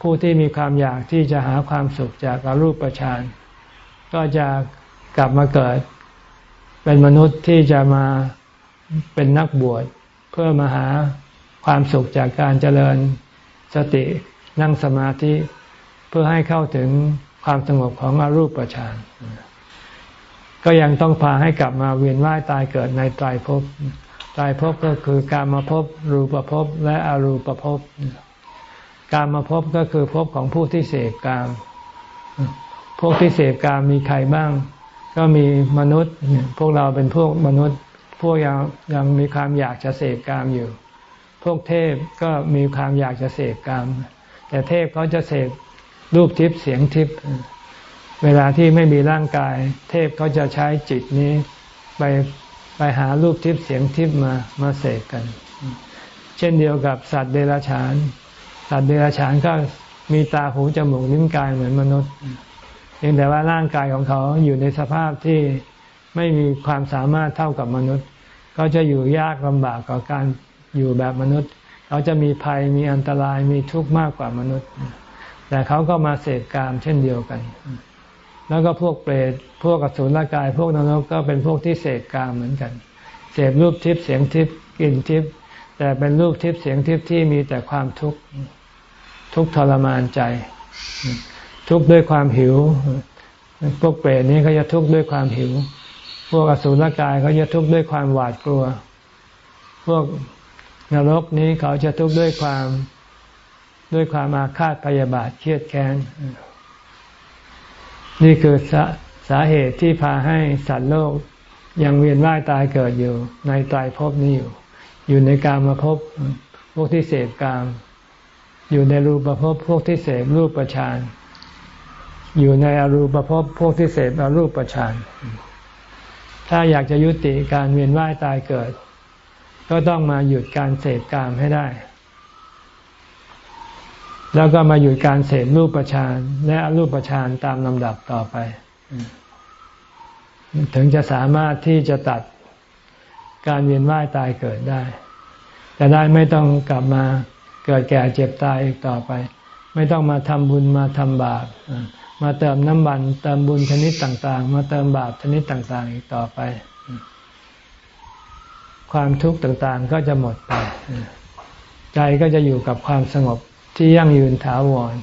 ผู้ที่มีความอยากที่จะหาความสุขจากอารูปฌานก็จะกลับมาเกิด เป็นมนุษย์ที่จะมาเป็นนักบวช เพื่อมาหาความสุขจากการเจริญสตินั่งสมาธิ เพื่อให้เข้าถึงความสงบของอรูปฌานก็ยังต้องพาให้กลับมาเวียนว่ายตายเกิดในไตรภพไตรภพก็คือการมาพบรูปภพและอรูปภพการมาพบก็คือพบของผู้ที่เสพกาม พวกที่เสพกามมีใครบ้าง ก็มีมนุษย์ พวกเราเป็นพวกมนุษย์ พวกยังยังมีความอยากจะเสพกามอยู่ พวกเทพก็มีความอยากจะเสพกาม แต่เทพเขาจะเสพ รูปทิพย์เสียงทิพย์เวลาที่ไม่มีร่างกาย เทพเขาจะใช้จิตนี้ ไปไปหารูปทิพย์เสียงทิพย์มามาเสพกัน เช่นเดียวกับสัตว์เดรัจฉาน สัตว์เดรัจฉานก็มีตาหูจมูกลิ้นกายเหมือนมนุษย์เพียงแต่ว่าร่างกายของเขาอยู่ในสภาพที่ไม่มีความสามารถเท่ากับมนุษย์ ก็จะอยู่ยากลำบากกับการอยู่แบบมนุษย์ เขาจะมีภัยมีอันตรายมีทุกข์มากกว่ามนุษย์ แต่เขาก็มาเสพกามเช่นเดียวกัน แล้วก็พวกเปรตพวกกสุรกาย พวกนรกก็เป็นพวกที่เสพกามเหมือนกัน เสพรูปทิพย์เสียงทิพย์กลิ่นทิพย์แต่เป็นรูปทิพย์เสียงทิพย์ที่มีแต่ความทุกข์ทุกทรมานใจ ทุกข์ด้วยความหิว พวกเปรตนี้เขาจะทุกข์ด้วยความหิว พวกอสุรกายเขาจะทุกข์ด้วยความหวาดกลัว พวกนรกนี้เขาจะทุกข์ด้วยความ ด้วยความอาฆาตพยาบาทเครียดแค้น นี่คือสาสาเหตุที่พาให้สัตว์โลกยังเวียนว่ายตายเกิดอยู่ ในตายภพนี้อยู่ อยู่ในการมาพบพวกที่เสพกาม อยู่ในรูปภพพวกที่เสพรูปประชานอยู่ในอรูปภพพวกที่เสพอรูปประชานถ้าอยากจะยุติการเวียนว่ายตายเกิด ก็ต้องมาหยุดการเสพกามให้ได้ แล้วก็มาหยุดการเสพรูปประชานและรูปประชานตามลำดับต่อไป ถึงจะสามารถที่จะตัดการเวียนว่ายตายเกิดได้แต่ได้ไม่ต้องกลับมาเกิดแก่เจ็บตายอีกต่อไป ไม่ต้องมาทำบุญมาทำบาปมาเติมน้ำมันเติมบุญชนิดต่างๆ มาเติมบาปชนิดต่างๆ อีกต่อไป ความทุกข์ต่างๆก็จะหมดไป ใจก็จะอยู่กับความสงบ ที่ยั่งยืนถาวร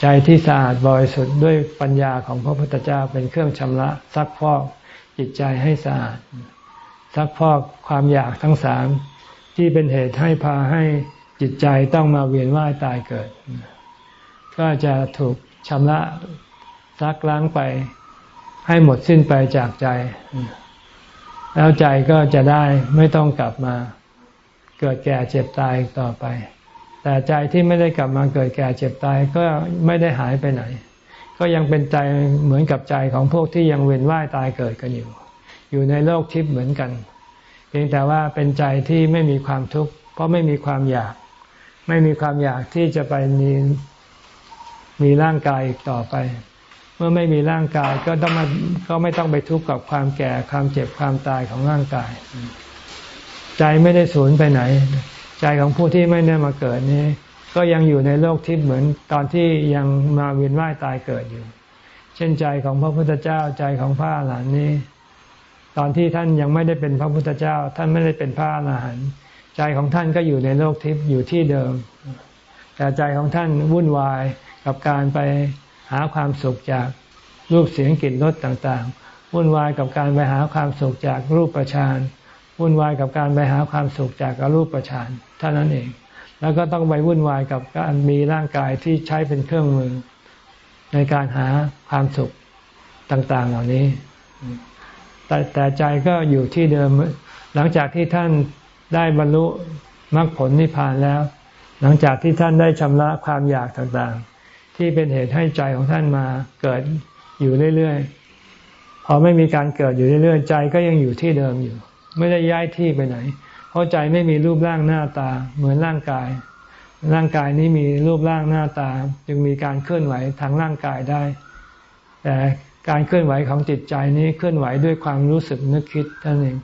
ใจที่สะอาดบริสุทธิ์ด้วยปัญญาของพระพุทธเจ้าเป็นเครื่องชำระซักพอกจิตใจให้สะอาดซักพอกความอยากทั้งสามที่เป็นเหตุให้พาให้จิตใจต้องมาเวียนว่ายตายเกิด ก็จะถูกชำระซักล้างไปให้หมดสิ้นไปจากใจ แล้วใจก็จะได้ไม่ต้องกลับมา เกิดแก่เจ็บตายต่อไป แต่ใจที่ไม่ได้กลับมาเกิดแก่เจ็บตายก็ไม่ได้หายไปไหน ก็ยังเป็นใจเหมือนกับใจของพวกที่ยังเวียนว่ายตายเกิดกันอยู่ อยู่ในโลกทิพย์เหมือนกัน เพียงแต่ว่าเป็นใจที่ไม่มีความทุกข์เพราะไม่มีความอยาก ไม่มีความอยากที่จะไปมีมีร่างกายอีกต่อไป เมื่อไม่มีร่างกายก็ต้องมาก็ไม่ต้องไปทุกข์กับความแก่ความเจ็บความตายของร่างกาย ใจไม่ได้สูญไปไหน ใจของผู้ที่ไม่ได้มาเกิดนี้ ก็ยังอยู่ในโลกทิพย์เหมือนตอนที่ยังมาเวียนว่ายตายเกิดอยู่ เช่นใจของพระพุทธเจ้าใจของพระอรหันต์นี้ ตอนที่ท่านยังไม่ได้เป็นพระพุทธเจ้า ท่านไม่ได้เป็นพระอรหันต์ใจของท่านก็อยู่ในโลกทิพย์อยู่ที่เดิม แต่ใจของท่านวุ่นวายกับการไปหาความสุขจากรูปเสียงกลิ่นรสต่างๆ วุ่นวายกับการไปหาความสุขจากรูปประชานวุ่นวายกับการไปหาความสุขจากรูปประชาน เท่านั้นเอง แล้วก็ต้องไปวุ่นวายกับการมีร่างกายที่ใช้เป็นเครื่องมือ ในการหาความสุขต่างๆ เหล่านี้ แต่แต่ใจก็อยู่ที่เดิม หลังจากที่ท่านได้บรรลุมรรคผลนิพพานแล้ว หลังจากที่ท่านได้ชำระความอยากต่างๆ ที่เป็นเหตุให้ใจของท่านมาเกิดอยู่เรื่อยๆ พอไม่มีการเกิดอยู่เรื่อยๆ ใจก็ยังอยู่ที่เดิมอยู่ ไม่ได้ย้ายที่ไปไหน ราะใจไม่มีรูปร่างหน้าตา เหมือนร่างกาย ร่างกายนี้มีรูปร่างหน้าตา จึงมีการเคลื่อนไหวทางร่างกายได้ แต่การเคลื่อนไหวของจิตใจนี้เคลื่อนไหวด้วยความรู้สึกนึกคิดท่านเอง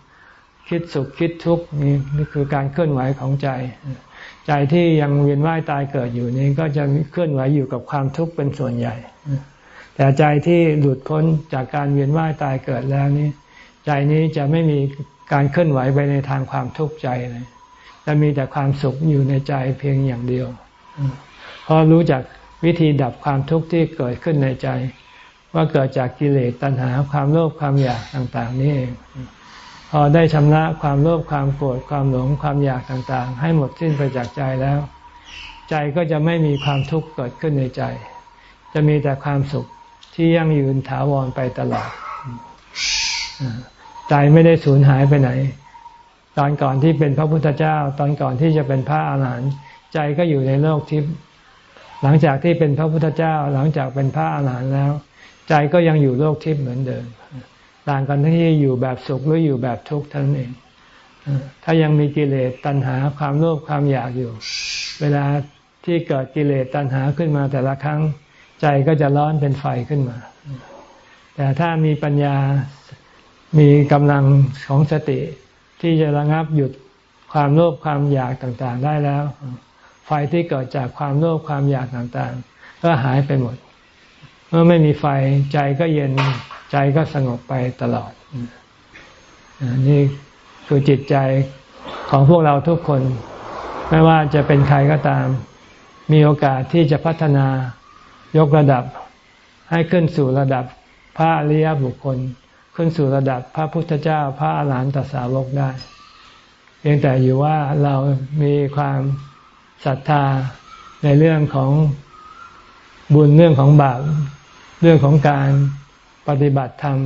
คิดสุขคิดทุกข์นี่นี่คือการเคลื่อนไหวของใจ ใจที่ยังเวียนว่ายตายเกิดอยู่นี้ก็จะเคลื่อนไหวอยู่กับความทุกข์เป็นส่วนใหญ่ แต่ใจที่หลุดพ้นจากการเวียนว่ายตายเกิดแล้วนี้ ใจนี้จะไม่มีการเคลื่อนไหวไปในทางความทุกข์ใจเลยจะมีแต่ความสุขอยู่ในใจเพียงอย่างเดียวเพราะรู้จักวิธีดับความทุกข์ที่เกิดขึ้นในใจ ว่าเกิดจากกิเลสตัณหาความโลภความอยากต่าง ๆ นี่เองพอได้ชำระความโลภความโกรธความหลงความอยากต่างๆ ให้หมดสิ้นไปจากใจแล้ว ใจก็จะไม่มีความทุกข์เกิดขึ้นในใจ จะมีแต่ความสุขที่ยั่งยืนถาวรไปตลอด ใจไม่ได้สูญหายไปไหน ตอนก่อนที่เป็นพระพุทธเจ้า ตอนก่อนที่จะเป็นพระอาหารหันต์ใจก็อยู่ในโลกทิพย์หลังจากที่เป็นพระพุทธเจ้า หลังจากเป็นพระอาหารหันต์แล้ว ใจก็ยังอยู่โลกทิพย์เหมือนเดิม ต่างกันที่อยู่แบบสุขหรืออยู่แบบทุกข์เท่านั้นเองถ้ายังมีกิเลสตัณหาความโลภความอยากอยู่ เวลาที่เกิดกิเลสตัณหาขึ้นมาแต่ละครั้ง ใจก็จะร้อนเป็นไฟขึ้นมา แต่ถ้ามีปัญญา มีกำลังของสติที่จะระงับหยุดความโลภความอยากต่างๆได้แล้ว ไฟที่เกิดจากความโลภความอยากต่างๆ ก็หายไปหมด เมื่อไม่มีไฟใจก็เย็นใจก็สงบไปตลอด นี่คือจิตใจของพวกเราทุกคน ไม่ว่าจะเป็นใครก็ตาม มีโอกาสที่จะพัฒนายกระดับให้ขึ้นสู่ระดับพระอริยบุคคล ขึ้นสู่ระดับพระพุทธเจ้าพระอรหันตสาวกได้ เพียงแต่อยู่ว่าเรามีความศรัทธาในเรื่องของบุญเรื่องของบาปเรื่องของการปฏิบัติธรรม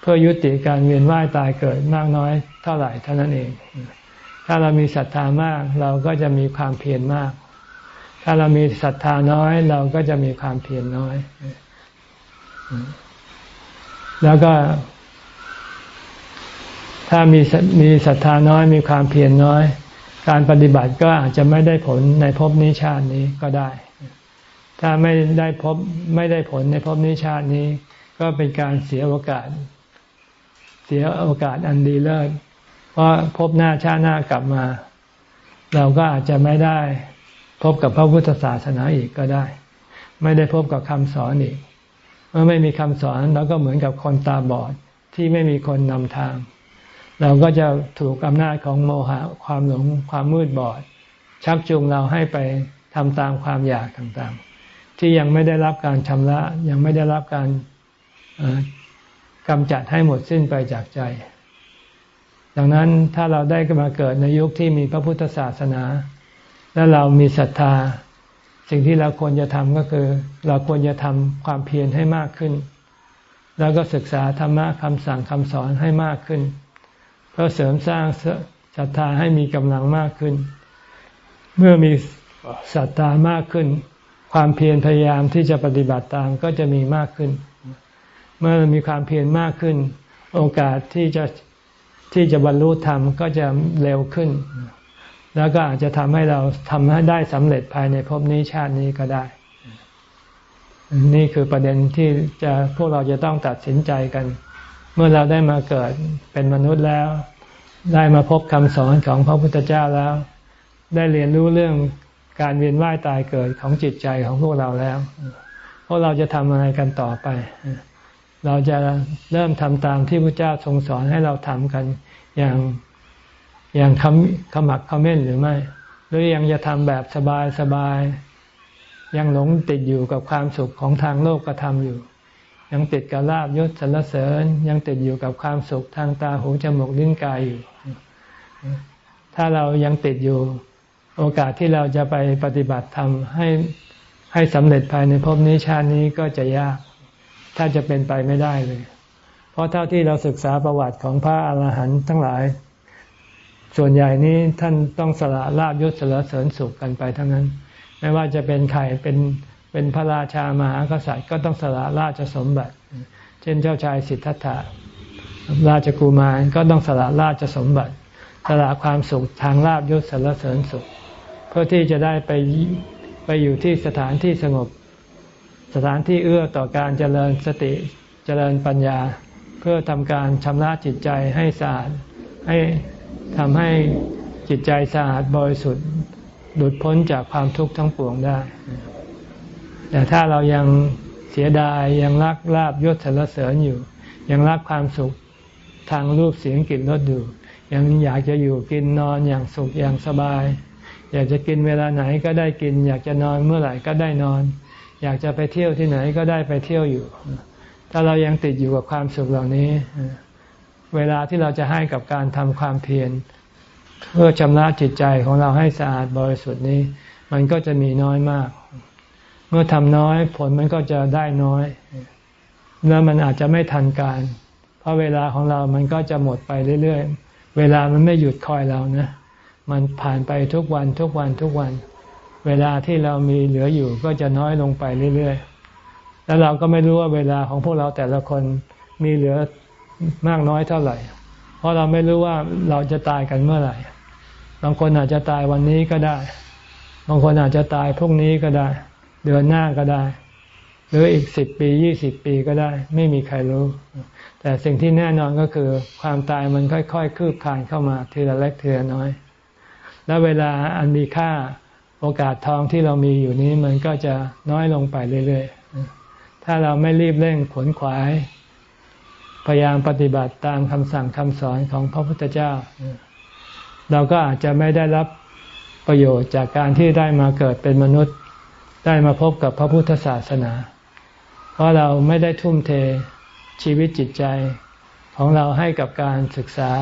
เพื่อยุติการเวียนว่ายตายเกิดมากน้อยเท่าไหร่เท่านั้นเอง ถ้าเรามีศรัทธามากเราก็จะมีความเพียรมาก ถ้าเรามีศรัทธาน้อย เราก็จะมีความเพียรน้อย แล้วก็ ถ้ามีมีศรัทธาน้อยมีความเพียรน้อย การปฏิบัติก็อาจจะไม่ได้ผลในภพนี้ชาตินี้ก็ได้ ถ้าไม่ได้พบไม่ได้ผลในภพนี้ชาตินี้ ก็เป็นการเสียโอกาส เสียโอกาสอันดีเลิศเพราะพบหน้าชาติหน้ากลับมา เราก็อาจจะไม่ได้พบกับพระพุทธศาสนาอีกก็ได้ ไม่ได้พบกับคำสอนอีก เมื่อไม่มีคำสอนเราก็เหมือนกับคนตาบอดที่ไม่มีคนนำทาง เราก็จะถูกอำนาจของโมหะความหลงความมืดบอด ชักจูงเราให้ไปทำตามความอยากต่างๆ ที่ยังไม่ได้รับการชำระยังไม่ได้รับการกำจัดให้หมดสิ้นไปจากใจ ดังนั้นถ้าเราได้มาเกิดในยุคที่มีพระพุทธศาสนา และเรามีศรัทธา สิ่งที่เราควรจะทำก็คือ เราควรจะทำความเพียรให้มากขึ้น แล้วก็ศึกษาธรรมะคำสั่งคำสอนให้มากขึ้น เพื่อเสริมสร้างศรัทธาให้มีกำลังมากขึ้น เมื่อมีศรัทธามากขึ้น ความเพียรพยายามที่จะปฏิบัติตามก็จะมีมากขึ้น เมื่อมีความเพียรมากขึ้น โอกาสที่จะที่จะบรรลุธรรมก็จะเร็วขึ้น แล้วก็อาจจะทำให้เราทำให้ได้สำเร็จภายในภพนี้ชาตินี้ก็ได้ นี่คือประเด็นที่จะพวกเราจะต้องตัดสินใจกัน เมื่อเราได้มาเกิดเป็นมนุษย์แล้ว ได้มาพบคำสอนของพระพุทธเจ้าแล้ว ได้เรียนรู้เรื่องการเวียนว่ายตายเกิดของจิตใจของพวกเราแล้ว พวกเราจะทำอะไรกันต่อไป เราจะเริ่มทำตามที่พระเจ้าทรงสอนให้เราทำกันอย่าง ย่างคำขมักขม้นหรือไม่ หรือยังจะทำแบบสบายสบายยังหลงติดอยู่กับความสุขของทางโลกกระทำอยู่ ยังติดกับลาบยศสรรเสริญ ยังติดอยู่กับความสุขทางตาหูจมูกลิ้นกายอยู่ ถ้าเรายังติดอยู่โอกาสที่เราจะไปปฏิบัติธรรมให้ให้สำเร็จภายในภพนี้ชาตินี้ก็จะยาก ถ้าจะเป็นไปไม่ได้เลย เพราะเท่าที่เราศึกษาประวัติของพระอาหารหันต์ทั้งหลาย ส่วนใหญ่นี้ท่านต้องสละลาบยศสละเสริญสุขกันไปทั้งนั้น ไม่ว่าจะเป็นใครเป็นเป็นพระราชามหากษัตริย์ก็ต้องสละราชสมบัติ เช่นเจ้าชายสิทธัตถะราชกุมารก็ต้องสละราชสมบัติ สละความสุขทางลาบยศสารเสริญสุข เพื่อที่จะได้ไปไปอยู่ที่สถานที่สงบ สถานที่เอื้อต่อการเจริญสติเจริญปัญญา เพื่อทำการชำระจิตใจให้สะอาดให้ ทำให้จิตใจสะอาดบริสุทธิ์หลุดพ้นจากความทุกข์ทั้งปวงได้ แต่ถ้าเรายังเสียดายยังรักลาบยศสรรเสริญอยู่ ยังรักความสุขทางรูปเสียงกลิ่นรสอยู่ยังอยากจะอยู่กินนอนอย่างสุขอย่างสบาย อยากจะกินเวลาไหนก็ได้กิน อยากจะนอนเมื่อไหร่ก็ได้นอน อยากจะไปเที่ยวที่ไหนก็ได้ไปเที่ยวอยู่ ถ้าเรายังติดอยู่กับความสุขเหล่านี้ เวลาที่เราจะให้กับการทำความเพียรเพื่อชำระจิตใจของเราให้สะอาดบริสุทธิ์นี้ มันก็จะมีน้อยมาก เมื่อทำน้อยผลมันก็จะได้น้อย แล้วมันอาจจะไม่ทันการ เพราะเวลาของเรามันก็จะหมดไปเรื่อยๆ เวลามันไม่หยุดคอยเรานะ มันผ่านไปทุกวันทุกวันทุกวัน เวลาที่เรามีเหลืออยู่ก็จะน้อยลงไปเรื่อยๆ แล้วเราก็ไม่รู้ว่าเวลาของพวกเราแต่ละคนมีเหลือ มากน้อยเท่าไหร่ เพราะเราไม่รู้ว่าเราจะตายกันเมื่อไหร่ บางคนอาจจะตายวันนี้ก็ได้ บางคนอาจจะตายพรุ่งนี้ก็ได้ เดือนหน้าก็ได้ หรืออีกสิบปียี่สิบปีก็ได้ ไม่มีใครรู้ แต่สิ่งที่แน่นอนก็คือ ความตายมันค่อยๆคืบคลานเข้ามาทีละเล็กทีละน้อย แล้วเวลาอันมีค่าโอกาสทองที่เรามีอยู่นี้มันก็จะน้อยลงไปเรื่อยๆ ถ้าเราไม่รีบเร่งขวนขวาย พยายามปฏิบัติตามคำสั่งคำสอนของพระพุทธเจ้า เราก็อาจจะไม่ได้รับประโยชน์จากการที่ได้มาเกิดเป็นมนุษย์ ได้มาพบกับพระพุทธศาสนา เพราะเราไม่ได้ทุ่มเทชีวิตจิตใจของเราให้กับการศึกษา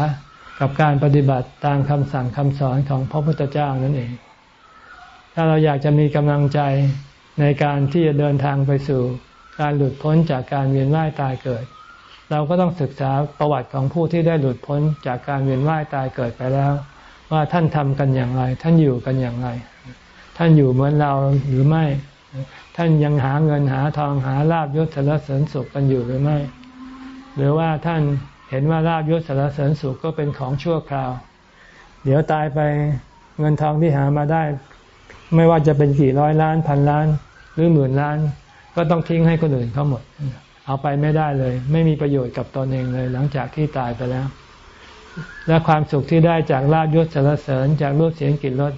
กับการปฏิบัติตามคำสั่งคำสอนของพระพุทธเจ้านั่นเอง ถ้าเราอยากจะมีกำลังใจในการที่จะเดินทางไปสู่ การหลุดพ้นจากการเวียนว่ายตายเกิด เราก็ต้องศึกษาประวัติของผู้ที่ได้หลุดพ้นจากการเวียนว่ายตายเกิดไปแล้ว ว่าท่านทำกันอย่างไร ท่านอยู่กันอย่างไร ท่านอยู่เหมือนเราหรือไม่ ท่านยังหาเงินหาทองหาลาบยศสารเสริญสุขกันอยู่หรือไม่ หรือว่าท่านเห็นว่าลาบยศสารเสริญสุขก็เป็นของชั่วคราว เดี๋ยวตายไปเงินทองที่หามาได้ ไม่ว่าจะเป็นกี่ร้อยล้านพันล้าน หรือหมื่นล้าน ก็ต้องทิ้งให้คนอื่นเขาหมด เอาไปไม่ได้เลย ไม่มีประโยชน์กับตนเองเลย หลังจากที่ตายไปแล้ว และความสุขที่ได้จากลาบยศสารเสริญจากรูปเสียงกลิ่นรส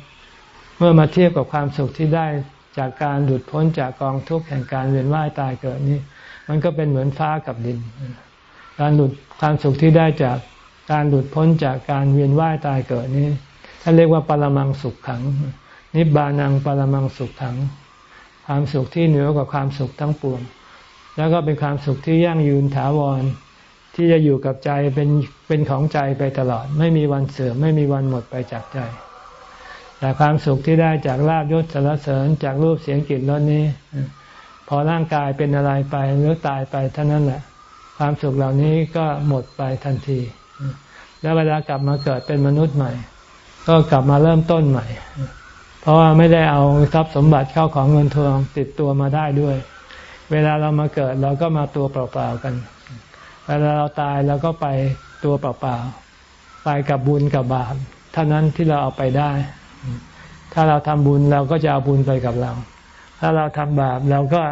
เมื่อมาเทียบกับความสุขที่ได้จากการหลุดพ้นจากกองทุกข์แห่งการเวียนว่ายตายเกิดนี้ มันก็เป็นเหมือนฟ้ากับดิน การหลุดความสุขที่ได้จากการหลุดพ้นจากการเวียนว่ายตายเกิดนี้ท่านเรียกว่าปรมังสุขขัง นิบานังปรมังสุขขัง ความสุขที่เหนือกว่าความสุขทั้งปวง แล้วก็เป็นความสุขที่ยั่งยืนถาวร ที่จะอยู่กับใจเป็นเป็นของใจไปตลอด ไม่มีวันเสื่อมไม่มีวันหมดไปจากใจ แต่ความสุขที่ได้จากลาบยศสารเสริญจากรูปเสียงกลิ่นรสนี้ พอร่างกายเป็นอะไรไปหรือตายไปเท่านั้นแหละความสุขเหล่านี้ก็หมดไปทันที แล้วเวลากลับมาเกิดเป็นมนุษย์ใหม่ ก็กลับมาเริ่มต้นใหม่ เพราะว่าไม่ได้เอาทรัพย์สมบัติเข้าของเงินทองติดตัวมาได้ด้วย เวลาเรามาเกิดเราก็มาตัวเปล่าๆกัน เวลาเราตายเราก็ไปตัวเปล่าๆ ไปกับบุญกับบาปเท่านั้นที่เราเอาไปได้ ถ้าเราทำบุญเราก็จะเอาบุญไปกับเรา ถ้าเราทำบาปเราก็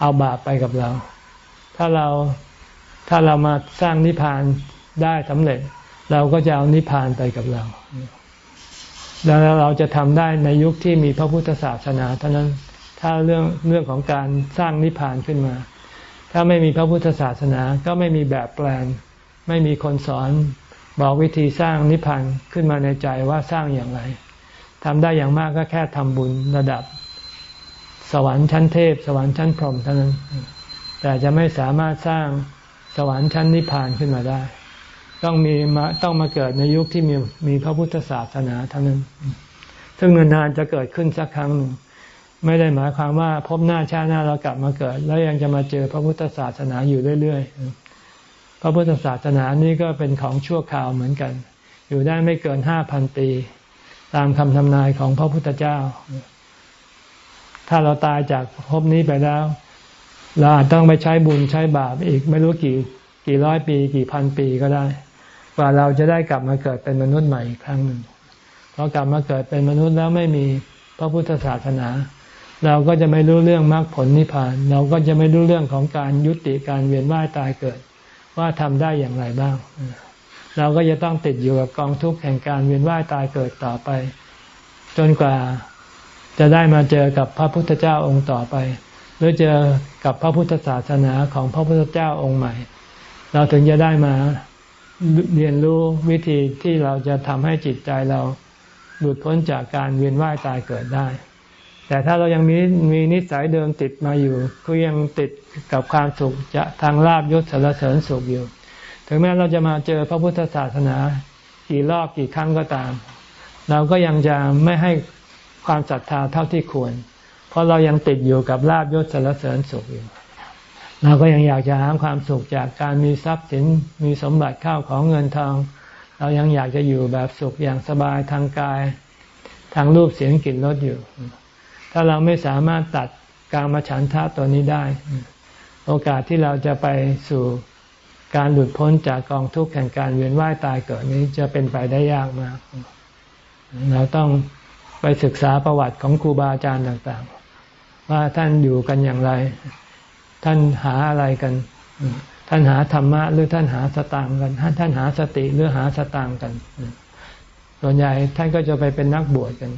เอาบาปไปกับเรา ถ้าเราถ้าเรามาสร้างนิพพานได้สำเร็จ เราก็จะเอานิพพานไปกับเราแล้วเราจะทำได้ในยุคที่มีพระพุทธศาสนาเท่านั้น ถ้าเรื่องเรื่องของการสร้างนิพพานขึ้นมา ถ้าไม่มีพระพุทธศาสนาก็ไม่มีแบบแปลน ไม่มีคนสอนบอกวิธีสร้างนิพพานขึ้นมาในใจว่าสร้างอย่างไรทำได้อย่างมากก็แค่ทำบุญระดับ สวรรค์ชั้นเทพ สวรรค์ชั้นพรหมเท่านั้น แต่จะไม่สามารถสร้างสวรรค์ชั้นนิพพานขึ้นมาได้ ต้องมีมาต้องมาเกิดในยุคที่มีมีพระพุทธศาสนาเท่านั้น ซึ่งนานๆจะเกิดขึ้นสักครั้งหนึ่ง ไม่ได้หมายความว่าพบหน้าชาติหน้าเรากลับมาเกิด แล้วยังจะมาเจอพระพุทธศาสนาอยู่เรื่อยๆ พระพุทธศาสนานี้ก็เป็นของชั่วคราวเหมือนกัน อยู่ได้ไม่เกินห้าพันปี ตามคำทำนายของพระพุทธเจ้า ถ้าเราตายจากภพนี้ไปแล้ว เราอาจต้องไปใช้บุญใช้บาปอีกไม่รู้กี่กี่ร้อยปี กี่พันปีก็ได้ กว่าเราจะได้กลับมาเกิดเป็นมนุษย์ใหม่อีกครั้งหนึ่งพอกลับมาเกิดเป็นมนุษย์แล้วไม่มีพระพุทธศาสนา เราก็จะไม่รู้เรื่องมรรคผลนิพพาน เราก็จะไม่รู้เรื่องของการยุติการเวียนว่ายตายเกิด ว่าทำได้อย่างไรบ้าง เราก็จะต้องติดอยู่กับกองทุกข์แห่งการเวียนว่ายตายเกิดต่อไป จนกว่าจะได้มาเจอกับพระพุทธเจ้าองค์ต่อไป หรือเจอกับพระพุทธศาสนาของพระพุทธเจ้าองค์ใหม่ เราถึงจะได้มาเรียนรู้วิธีที่เราจะทำให้จิตใจเราหลุดพ้นจากการเวียนว่ายตายเกิดได้ แต่ถ้าเรายังมีมีนิสัยเดิมติดมาอยู่ก็ยังติดกับความสุขจะทางลาบยศสารเสริญสุขอยู่ ถึงแม้เราจะมาเจอพระพุทธศาสนา กี่รอบกี่ครั้งก็ตาม เราก็ยังจะไม่ให้ความศรัทธาเท่าที่ควร เพราะเรายังติดอยู่กับลาบยศสารเสริญสุขอยู่ เราก็ยังอยากจะหาความสุขจากการมีทรัพย์สินมีสมบัติข้าวของเงินทอง เรายังอยากจะอยู่แบบสุขอย่างสบายทางกาย ทางรูปเสียงกลิ่นรสอยู่ ถ้าเราไม่สามารถตัดการมาฉันทะตัวนี้ได้ โอกาสที่เราจะไปสู่การหลุดพ้นจากกองทุกข์แห่งการเวียนว่ายตายเกิดนี้จะเป็นไปได้ยากมาก เราต้องไปศึกษาประวัติของครูบาอาจารย์ต่างๆ ว่าท่านอยู่กันอย่างไร ท่านหาอะไรกัน ท่านหาธรรมะหรือท่านหาสตางกัน ท่านหาสติหรือหาสตางกัน ส่วนใหญ่ท่านก็จะไปเป็นนักบวชกัน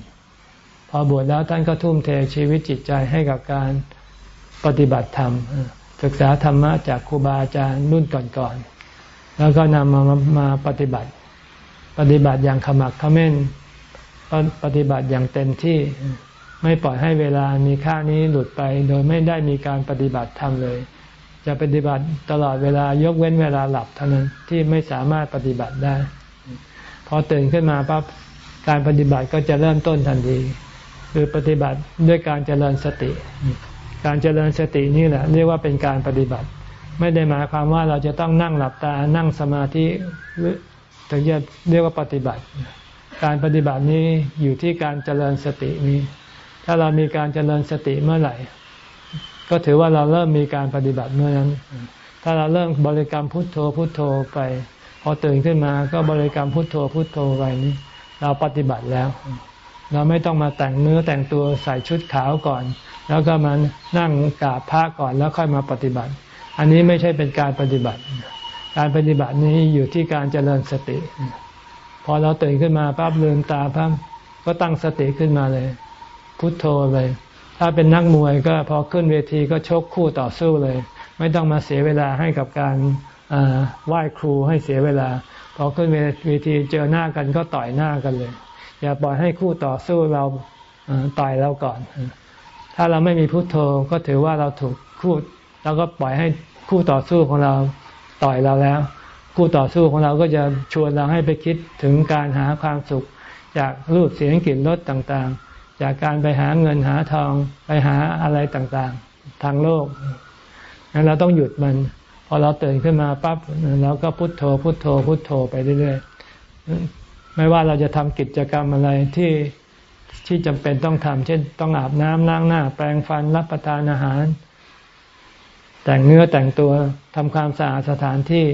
พอบวชแล้วท่านก็ทุ่มเทชีวิตจิตใจให้กับการปฏิบัติธรรม ศึกษาธรรมะจากครูบาอาจารย์รุ่นก่อนๆ แล้วก็นำมามาปฏิบัติ ปฏิบัติอย่างขมักขม้น ปฏิบัติอย่างเต็มที่ ไม่ปล่อยให้เวลามีค่านี้หลุดไป โดยไม่ได้มีการปฏิบัติทำเลย จะปฏิบัติตลอดเวลายกเว้นเวลาหลับเท่านั้นที่ไม่สามารถปฏิบัติได้ พอตื่นขึ้นมาปั๊บการปฏิบัติก็จะเริ่มต้นทันที คือปฏิบัติด้วยการเจริญสติ การเจริญสตินี่แหละเรียกว่าเป็นการปฏิบัติ ไม่ได้หมายความว่าเราจะต้องนั่งหลับตานั่งสมาธิถึงจะเรียกว่าปฏิบัติ การปฏิบัตินี้อยู่ที่การเจริญสตินี้ ถ้าเรามีการเจริญสติเมื่อไหร่ ก็ถือว่าเราเริ่มมีการปฏิบัติเมื่อนั้น ถ้าเราเริ่มบริกรรมพุทโธพุทโธไป พอตื่นขึ้นมาก็บริกรรมพุทโธพุทโธไปนี้ เราปฏิบัติแล้ว เราไม่ต้องมาแต่งเนื้อแต่งตัวใส่ชุดขาวก่อน แล้วก็มานั่งกราบพระก่อนแล้วค่อยมาปฏิบัติ อันนี้ไม่ใช่เป็นการปฏิบัติ การปฏิบัตินี้อยู่ที่การเจริญสติ พอเราตื่นขึ้นมาปั๊บลืมตาปั๊บก็ตั้งสติขึ้นมาเลย พุทโธเลย ถ้าเป็นนักมวยก็พอขึ้นเวทีก็ชกคู่ต่อสู้เลย ไม่ต้องมาเสียเวลาให้กับการไหว้ครูให้เสียเวลา พอขึ้นเวทีเจอหน้ากันก็ต่อยหน้ากันเลย อย่าปล่อยให้คู่ต่อสู้เราต่อยเราก่อน ถ้าเราไม่มีพุทโธก็ถือว่าเราถูกคู่เราก็ปล่อยให้คู่ต่อสู้ของเราต่อยเราแล้ว คู่ต่อสู้ของเราก็จะชวนเราให้ไปคิดถึงการหาความสุข จากรูปเสียงกลิ่นรสต่างๆ จากการไปหาเงินหาทองไปหาอะไรต่างๆ ทางโลกงั้นเราต้องหยุดมันพอเราตื่นขึ้นมาปั๊บเราก็พุโทโธพุโทโธพุโทโธไปเรื่อยๆ ไม่ว่าเราจะทำกิจกรรมอะไรที่ที่จำเป็นต้องทำเช่น ต้องอาบน้ำล้างหน้า แปรงฟันรับประทานอาหาร แต่งเนื้อแต่งตัวทำความสะอาดสถานที่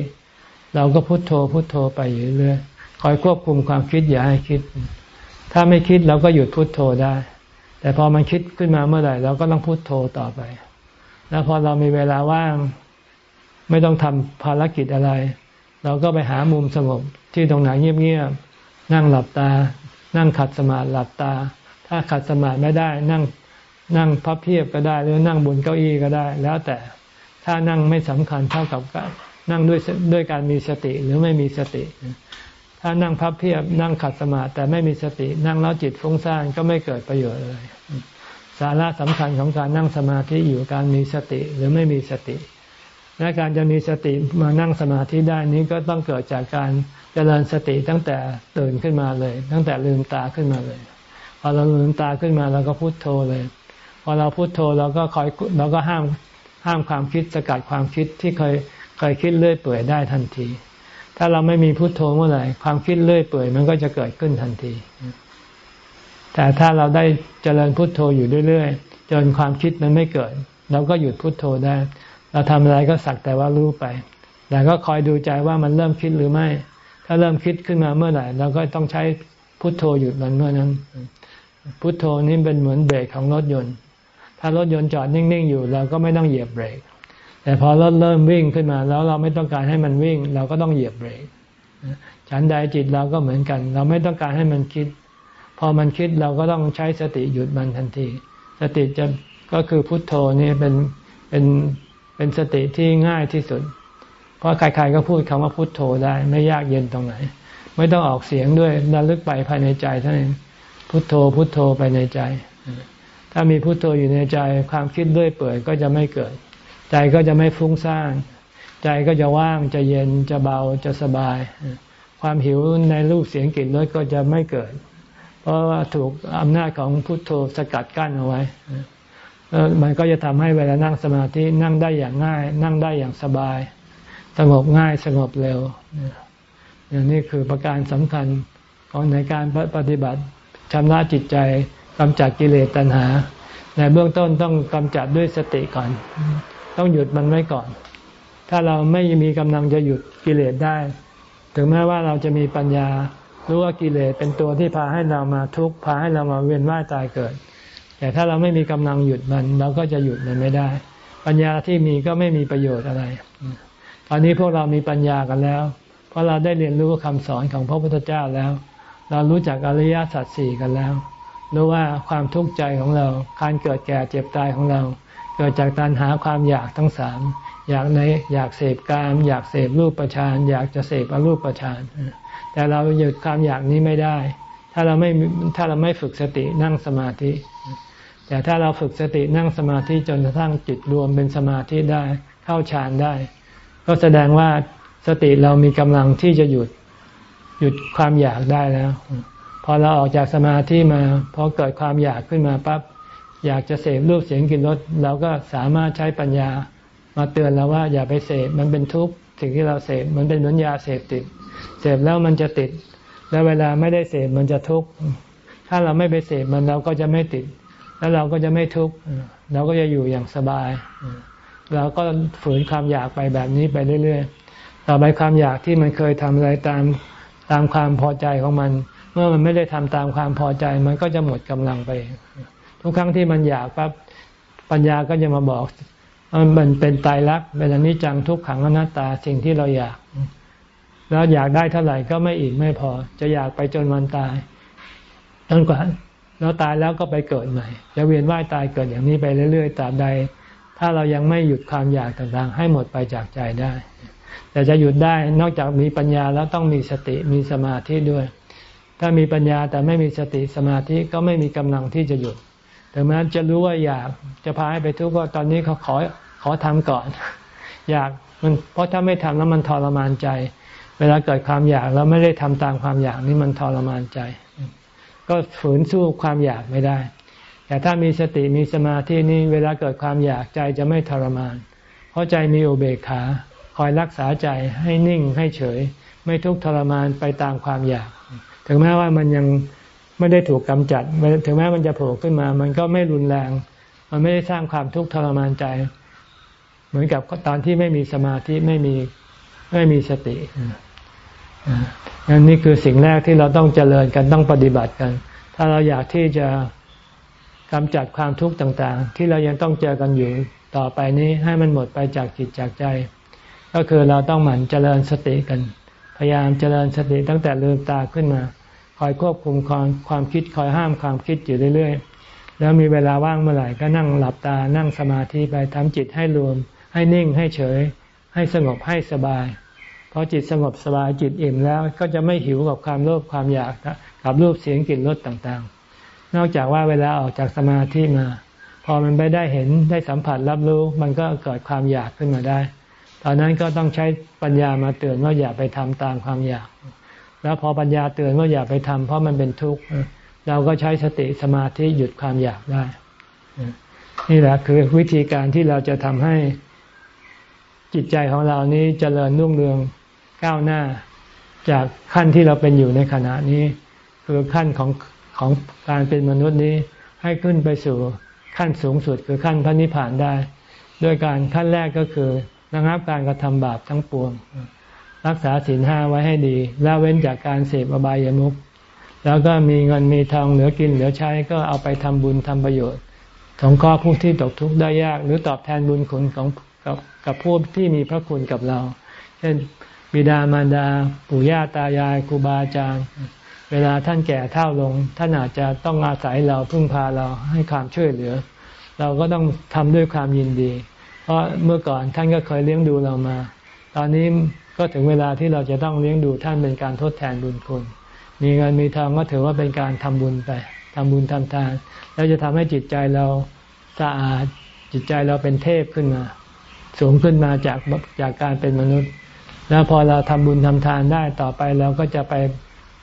เราก็พุโทโธพุโทโธไปอยู่เรื่อยคอยควบคุมความคิดอย่าให้คิด ถ้าไม่คิดเราก็หยุดพุโทโธได้ แต่พอมันคิดขึ้นมาเมื่อไหร่เราก็ต้องพุโทโธต่อไป แล้วพอเรามีเวลาว่าง ไม่ต้องทำภารกิจอะไร เราก็ไปหามุมสงบที่ตรงไหนเงียบๆ นั่งหลับตา นั่งขัดสมาธิหลับตา ถ้าขัดสมาธิไม่ได้ นั่งนั่งพับเพียบก็ได้ หรือนั่งบนเก้าอี้ก็ได้ แล้วแต่ถ้านั่งไม่สำคัญเท่ากับการนั่งด้วยด้วยการมีสติหรือไม่มีสติ ถ้านั่งพับเพียบนั่งขัดสมาธิแต่ไม่มีสติ นั่งแล้วจิตฟุ้งซ่านก็ไม่เกิดประโยชน์เลย สาระสำคัญของการนั่งสมาธิอยู่การมีสติหรือไม่มีสติ และการจะมีสติมานั่งสมาธิได้นี้ก็ต้องเกิดจากการเจริญสติตั้งแต่ตื่นขึ้นมาเลย ตั้งแต่ลืมตาขึ้นมาเลย พอเราลืมตาขึ้นมาเราก็พุโทโธเลย พอเราพุโทโธเราก็คอยเราก็ห้ามห้ามความคิดสกัดความคิดที่เคยเคยคิดเลื่อยเปื่อยได้ทันที ถ้าเราไม่มีพุโทโธเมื่อไหร่ความคิดเลื่อยเปื่อยมันก็จะเกิดขึ้นทันที แต่ถ้าเราได้เจริญพุโทโธอยู่เรื่อยๆจนความคิดมันไม่เกิดเราก็หยุดพุดโทโธได้ เราทำอะไรก็สักแต่ว่ารู้ไป แต่ก็คอยดูใจว่ามันเริ่มคิดหรือไม่ ถ้าเริ่มคิดขึ้นมาเมื่อไหร่เราก็ต้องใช้พุทโธหยุดมันเมื่อนั้น พุทโธนี่เป็นเหมือนเบรกของรถยนต์ ถ้ารถยนต์จอดนิ่งๆอยู่เราก็ไม่ต้องเหยียบเบรก แต่พอรถเริ่มวิ่งขึ้นมาแล้วเราไม่ต้องการให้มันวิ่ง เราก็ต้องเหยียบเบรกฉันใดจิตเราก็เหมือนกัน เราไม่ต้องการให้มันคิด พอมันคิดเราก็ต้องใช้สติหยุดมันทันที สติจะก็คือพุทโธนี่เป็นเป็น เป็นสติที่ง่ายที่สุด เพราะใครๆก็พูดคำว่าพุทโธได้ ไม่ยากเย็นตรงไหน ไม่ต้องออกเสียงด้วยระลึกไปภายในใจเท่านั้นพุทโธพุทโธไปในใจ ถ้ามีพุโทโธอยู่ในใจความคิดเรื่อยเปื่อยก็จะไม่เกิด ใจก็จะไม่ฟุ้งซ่านใจก็จะว่างจะเย็นจะเบาจะสบาย ความหิวในรูปเสียงกลิ่นรสก็จะไม่เกิด เพราะว่าถูกอำนาจของพุโทโธสกัดกั้นเอาไว้ มันก็จะทำให้เวลานั่งสมาธินั่งได้อย่างง่าย นั่งได้อย่างสบาย สงบง่ายสงบเร็วอย่างนี้คือประการสำคัญของในการปฏิบัติชำระจิตใจกำจัดกิเลสตัณหาในเบื้องต้นต้องกำจัดด้วยสติก่อน ต้องหยุดมันไว้ก่อน ถ้าเราไม่มีกำลังจะหยุดกิเลสได้ ถึงแม้ว่าเราจะมีปัญญารู้ว่ากิเลสเป็นตัวที่พาให้เรามาทุกข์พาให้เรามาเวียนว่ายตายเกิด แต่ถ้าเราไม่มีกำลังหยุดมัน เราก็จะหยุดมันไม่ได้ ปัญญาที่มีก็ไม่มีประโยชน์อะไร ตอนนี้พวกเรามีปัญญากันแล้ว เพราะเราได้เรียนรู้คำสอนของพระพุทธเจ้าแล้ว เรารู้จักอริยสัจสี่กันแล้วรู้ว่าความทุกข์ใจของเรา การเกิดแก่เจ็บตายของเรา เกิดจากตัณหาความอยากทั้งสามอยากในอยากเสพกาม อยากเสพรูปประชานอยากจะเสพอรูปประชานแต่เราหยุดความอยากนี้ไม่ได้ ถ้าเราไม่ถ้าเราไม่ฝึกสตินั่งสมาธิ แต่ถ้าเราฝึกสตินั่งสมาธิจนกระทั่งจิตรวมเป็นสมาธิได้เข้าฌานได้ ก็แสดงว่าสติเรามีกำลังที่จะหยุดหยุดความอยากได้แล้ว พอเราออกจากสมาธิมาพอเกิดความอยากขึ้นมาปั๊บอยากจะเสพรูปเสียงกลิ่นรสเราก็สามารถใช้ปัญญามาเตือนเราว่าอย่าไปเสพมันเป็นทุกข์สิ่งที่เราเสพมันเป็นเหมือนยาเสพติด เสพแล้วมันจะติด แล้วเวลาไม่ได้เสพมันจะทุกข์ถ้าเราไม่ไปเสพมันเราก็จะไม่ติด แล้วเราก็จะไม่ทุกข์เราก็จะอยู่อย่างสบายเราก็ฝืนความอยากไปแบบนี้ไปเรื่อยๆต่อไปความอยากที่มันเคยทำอะไรตามตามความพอใจของมัน เมื่อมันไม่ได้ทำตามความพอใจมันก็จะหมดกำลังไป ทุกครั้งที่มันอยากปั๊บปัญญาก็จะมาบอกมันเป็นตายรักเป็นอนิจจังทุกขังอนัตตาสิ่งที่เราอยาก แล้วอยากได้เท่าไหร่ก็ไม่อีกไม่พอ จะอยากไปจนวันตายจนกว่า แล้วตายแล้วก็ไปเกิดใหม่จะเวียนว่ายตายเกิดอย่างนี้ไปเรื่อยๆตราบใด ถ้าเรายังไม่หยุดความอยากต่างๆ ให้หมดไปจากใจได้ แต่จะหยุดได้นอกจากมีปัญญาแล้วต้องมีสติมีสมาธิด้วย ถ้ามีปัญญาแต่ไม่มีสติสมาธิก็ไม่มีกำลังที่จะหยุดถึงแม้จะรู้ว่าอยากจะพาให้ไปทุกข์ก็ตอนนี้เขาขอขอทำก่อน อยากมันเพราะถ้าไม่ทำแล้วมันทรมานใจ เวลาเกิดความอยากแล้วไม่ได้ทำตามความอยากนี่มันทรมานใจ ก็ฝืนสู้ความอยากไม่ได้ แต่ถ้ามีสติมีสมาธินี่เวลาเกิดความอยากใจจะไม่ทรมาน เพราะใจมีอุเบกขา คอยรักษาใจให้นิ่งให้เฉย ไม่ทุกข์ทรมานไปตามความอยาก ถึงแม้ว่ามันยังไม่ได้ถูกกำจัด ถึงแม้มันจะโผล่ขึ้นมา มันก็ไม่รุนแรง มันไม่ได้สร้างความทุกข์ทรมานใจ เหมือนกับตอนที่ไม่มีสมาธิไม่มีไม่มีสติ อันนี้คือสิ่งแรกที่เราต้องเจริญกันต้องปฏิบัติกัน ถ้าเราอยากที่จะกำจัดความทุกข์ต่างๆ ที่เรายังต้องเจอกันอยู่ต่อไปนี้ให้มันหมดไปจากจิตจากใจ ก็คือเราต้องหมั่นเจริญสติกัน พยายามเจริญสติตั้งแต่ลืมตาขึ้นมา คอยควบคุมความความคิดคอยห้ามความคิดอยู่เรื่อยๆ แล้วมีเวลาว่างเมื่อไหร่ก็นั่งหลับตานั่งสมาธิไปทำจิตให้รวม ให้นิ่งให้เฉย ให้สงบให้สบาย พอจิตสงบสบายจิตอิ่มแล้วก็จะไม่หิวกับความโลภความอยากกับรูปเสียงกลิ่นรสต่างๆ นอกจากว่าเวลาออกจากสมาธิมา พอมันไปได้เห็นได้สัมผัสรับรู้ มันก็เกิดความอยากขึ้นมาได้ ตอนนั้นก็ต้องใช้ปัญญามาเตือนว่าอย่าไปทำตามความอยาก แล้วพอปัญญาเตือนว่าอย่าไปทำเพราะมันเป็นทุกข์เราก็ใช้สติสมาธิหยุดความอยากได้ นี่แหละคือวิธีการที่เราจะทำให้จิตใจของเรานี้เจริญรุ่งเรือง ก้าวหน้า จากขั้นที่เราเป็นอยู่ในขณะนี้ คือขั้นของของการเป็นมนุษย์นี้ให้ขึ้นไปสู่ขั้นสูงสุดคือขั้นพระนิพพานได้ด้วยการขั้นแรกก็คือระงับการกระทำบาปทั้งปวง รักษาศีลห้าไว้ให้ดีละเว้นจากการเสพอบายามุขแล้วก็มีเงินมีทองเหลือกินเหลือใช้ก็เอาไปทำบุญทำประโยชน์สงเคราะห์ผู้ที่ตกทุกข์ได้ยาก หรือตอบแทนบุญคุณของกับกับผู้ที่มีพระคุณกับเรา เช่น บิดามารดาปู่ย่าตายายครูบาอาจารย์ เวลาท่านแก่เท่าลง ท่านอาจจะต้องอาศัยเราพึ่งพาเราให้ความช่วยเหลือ เราก็ต้องทำด้วยความยินดี เพราะเมื่อก่อนท่านก็เคยเลี้ยงดูเรามา ตอนนี้ก็ถึงเวลาที่เราจะต้องเลี้ยงดูท่านเป็นการทดแทนบุญคุณ มีเงินมีทองก็ถือว่าเป็นการทำบุญไปทำบุญทำทาน แล้วจะทำให้จิตใจเราสะอาดจิตใจเราเป็นเทพขึ้นมา สูงขึ้นมาจากจากการเป็นมนุษย์ แล้วพอเราทำบุญทำทานได้ต่อไปเราก็จะไป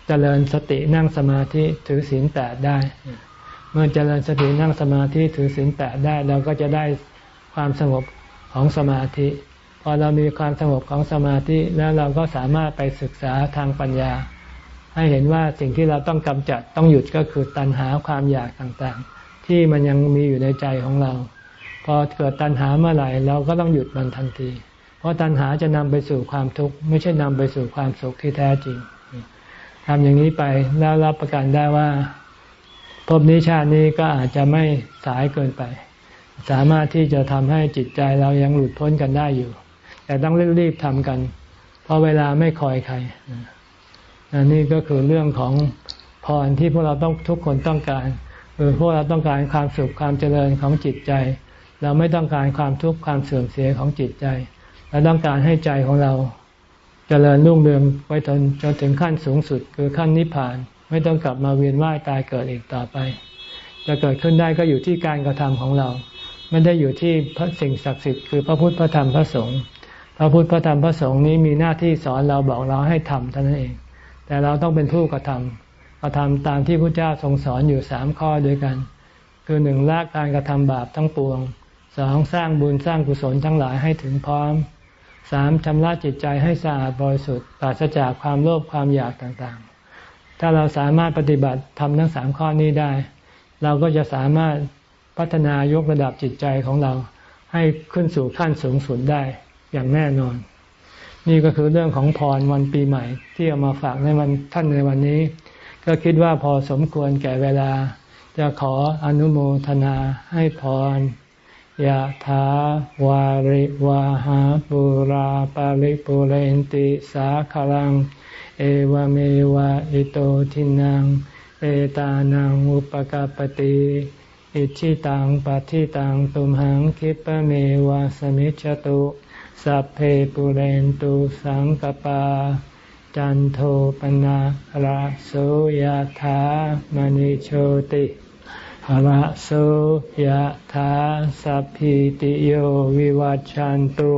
เจริญสตินั่งสมาธิถือศีลแปดได้ เมื่อเจริญสตินั่งสมาธิถือศีลแปดได้ เราก็จะได้ความสงบของสมาธิ พอเรามีความสงบของสมาธิแล้วเราก็สามารถไปศึกษาทางปัญญา ให้เห็นว่าสิ่งที่เราต้องกำจัดต้องหยุดก็คือตัณหาความอยากต่างๆ ที่มันยังมีอยู่ในใจของเรา พอเกิดตัณหาเมื่อไหร่เราก็ต้องหยุดมันทันที ราะตัณหาจะนำไปสู่ความทุกข์ไม่ใช่นำไปสู่ความสุขที่แท้จริงทำอย่างนี้ไปแล้วรับประกันได้ว่าภพนี้ชาตินี้ก็อาจจะไม่สายเกินไป สามารถที่จะทำให้จิตใจเรายังหลุดพ้นกันได้อยู่ แต่ต้องรีบๆทำกัน เพราะเวลาไม่คอยใครอันนี้ก็คือเรื่องของพรที่พวกเราต้องทุกคนต้องการคือพวกเราต้องการความสุขความเจริญของจิตใจ เราไม่ต้องการความทุกข์ความเสื่อมเสียของจิตใจ เราต้องการให้ใจของเราจเจริญรุ่งเรืองไปจนจนถึงขั้นสูงสุด คือขั้นนิพพาน ไม่ต้องกลับมาเวียนว่ายตายเกิดอีกต่อไป จะเกิดขึ้นได้ก็อยู่ที่การกระทำของเรา ไม่ได้อยู่ที่พระสิ่งศักดิ์สิทธิ์คือพระพุทธพระธรรมพระสงฆ์พระพุทธพระธรรมพระสงฆ์นี้มีหน้าที่สอนเราบอกเราให้ทำเท่านั้นเอง แต่เราต้องเป็นผู้กระทำกระทำตามที่พระเจ้าทรงสอนอยู่สามข้อด้วยกัน คือหนึ่งละการกระทำบาปทั้งปวงสองสร้างบุญสร้างกุศลทั้งหลายให้ถึงพร้อม สามชำระจิตใจให้สะอาดบริสุทธิ์ปราศจากความโลภความอยากต่างๆ ถ้าเราสามารถปฏิบัติทำทั้งสามข้อนี้ได้ เราก็จะสามารถพัฒนายกระดับจิตใจของเราให้ขึ้นสู่ขั้นสูงสุดได้อย่างแน่นอน นี่ก็คือเรื่องของพรวันปีใหม่ ที่เอามาฝากในวันท่านในวันนี้ ก็คิดว่าพอสมควรแก่เวลา จะขออนุโมทนาให้พร ยะถาวาริวาหาปุราปาริปุเรนติสาคลัง เอวเมวะอิโตทินัง เอตานังอุปกาปติอิชิตังปฏิตังตุมหังคิปเมวะสมิจจตุสัพเพปุเรนตุสังกปา จันโทปนะระโสยธามณิโชติ หระโสยธาสัพพิติโยวิวัจจันตุ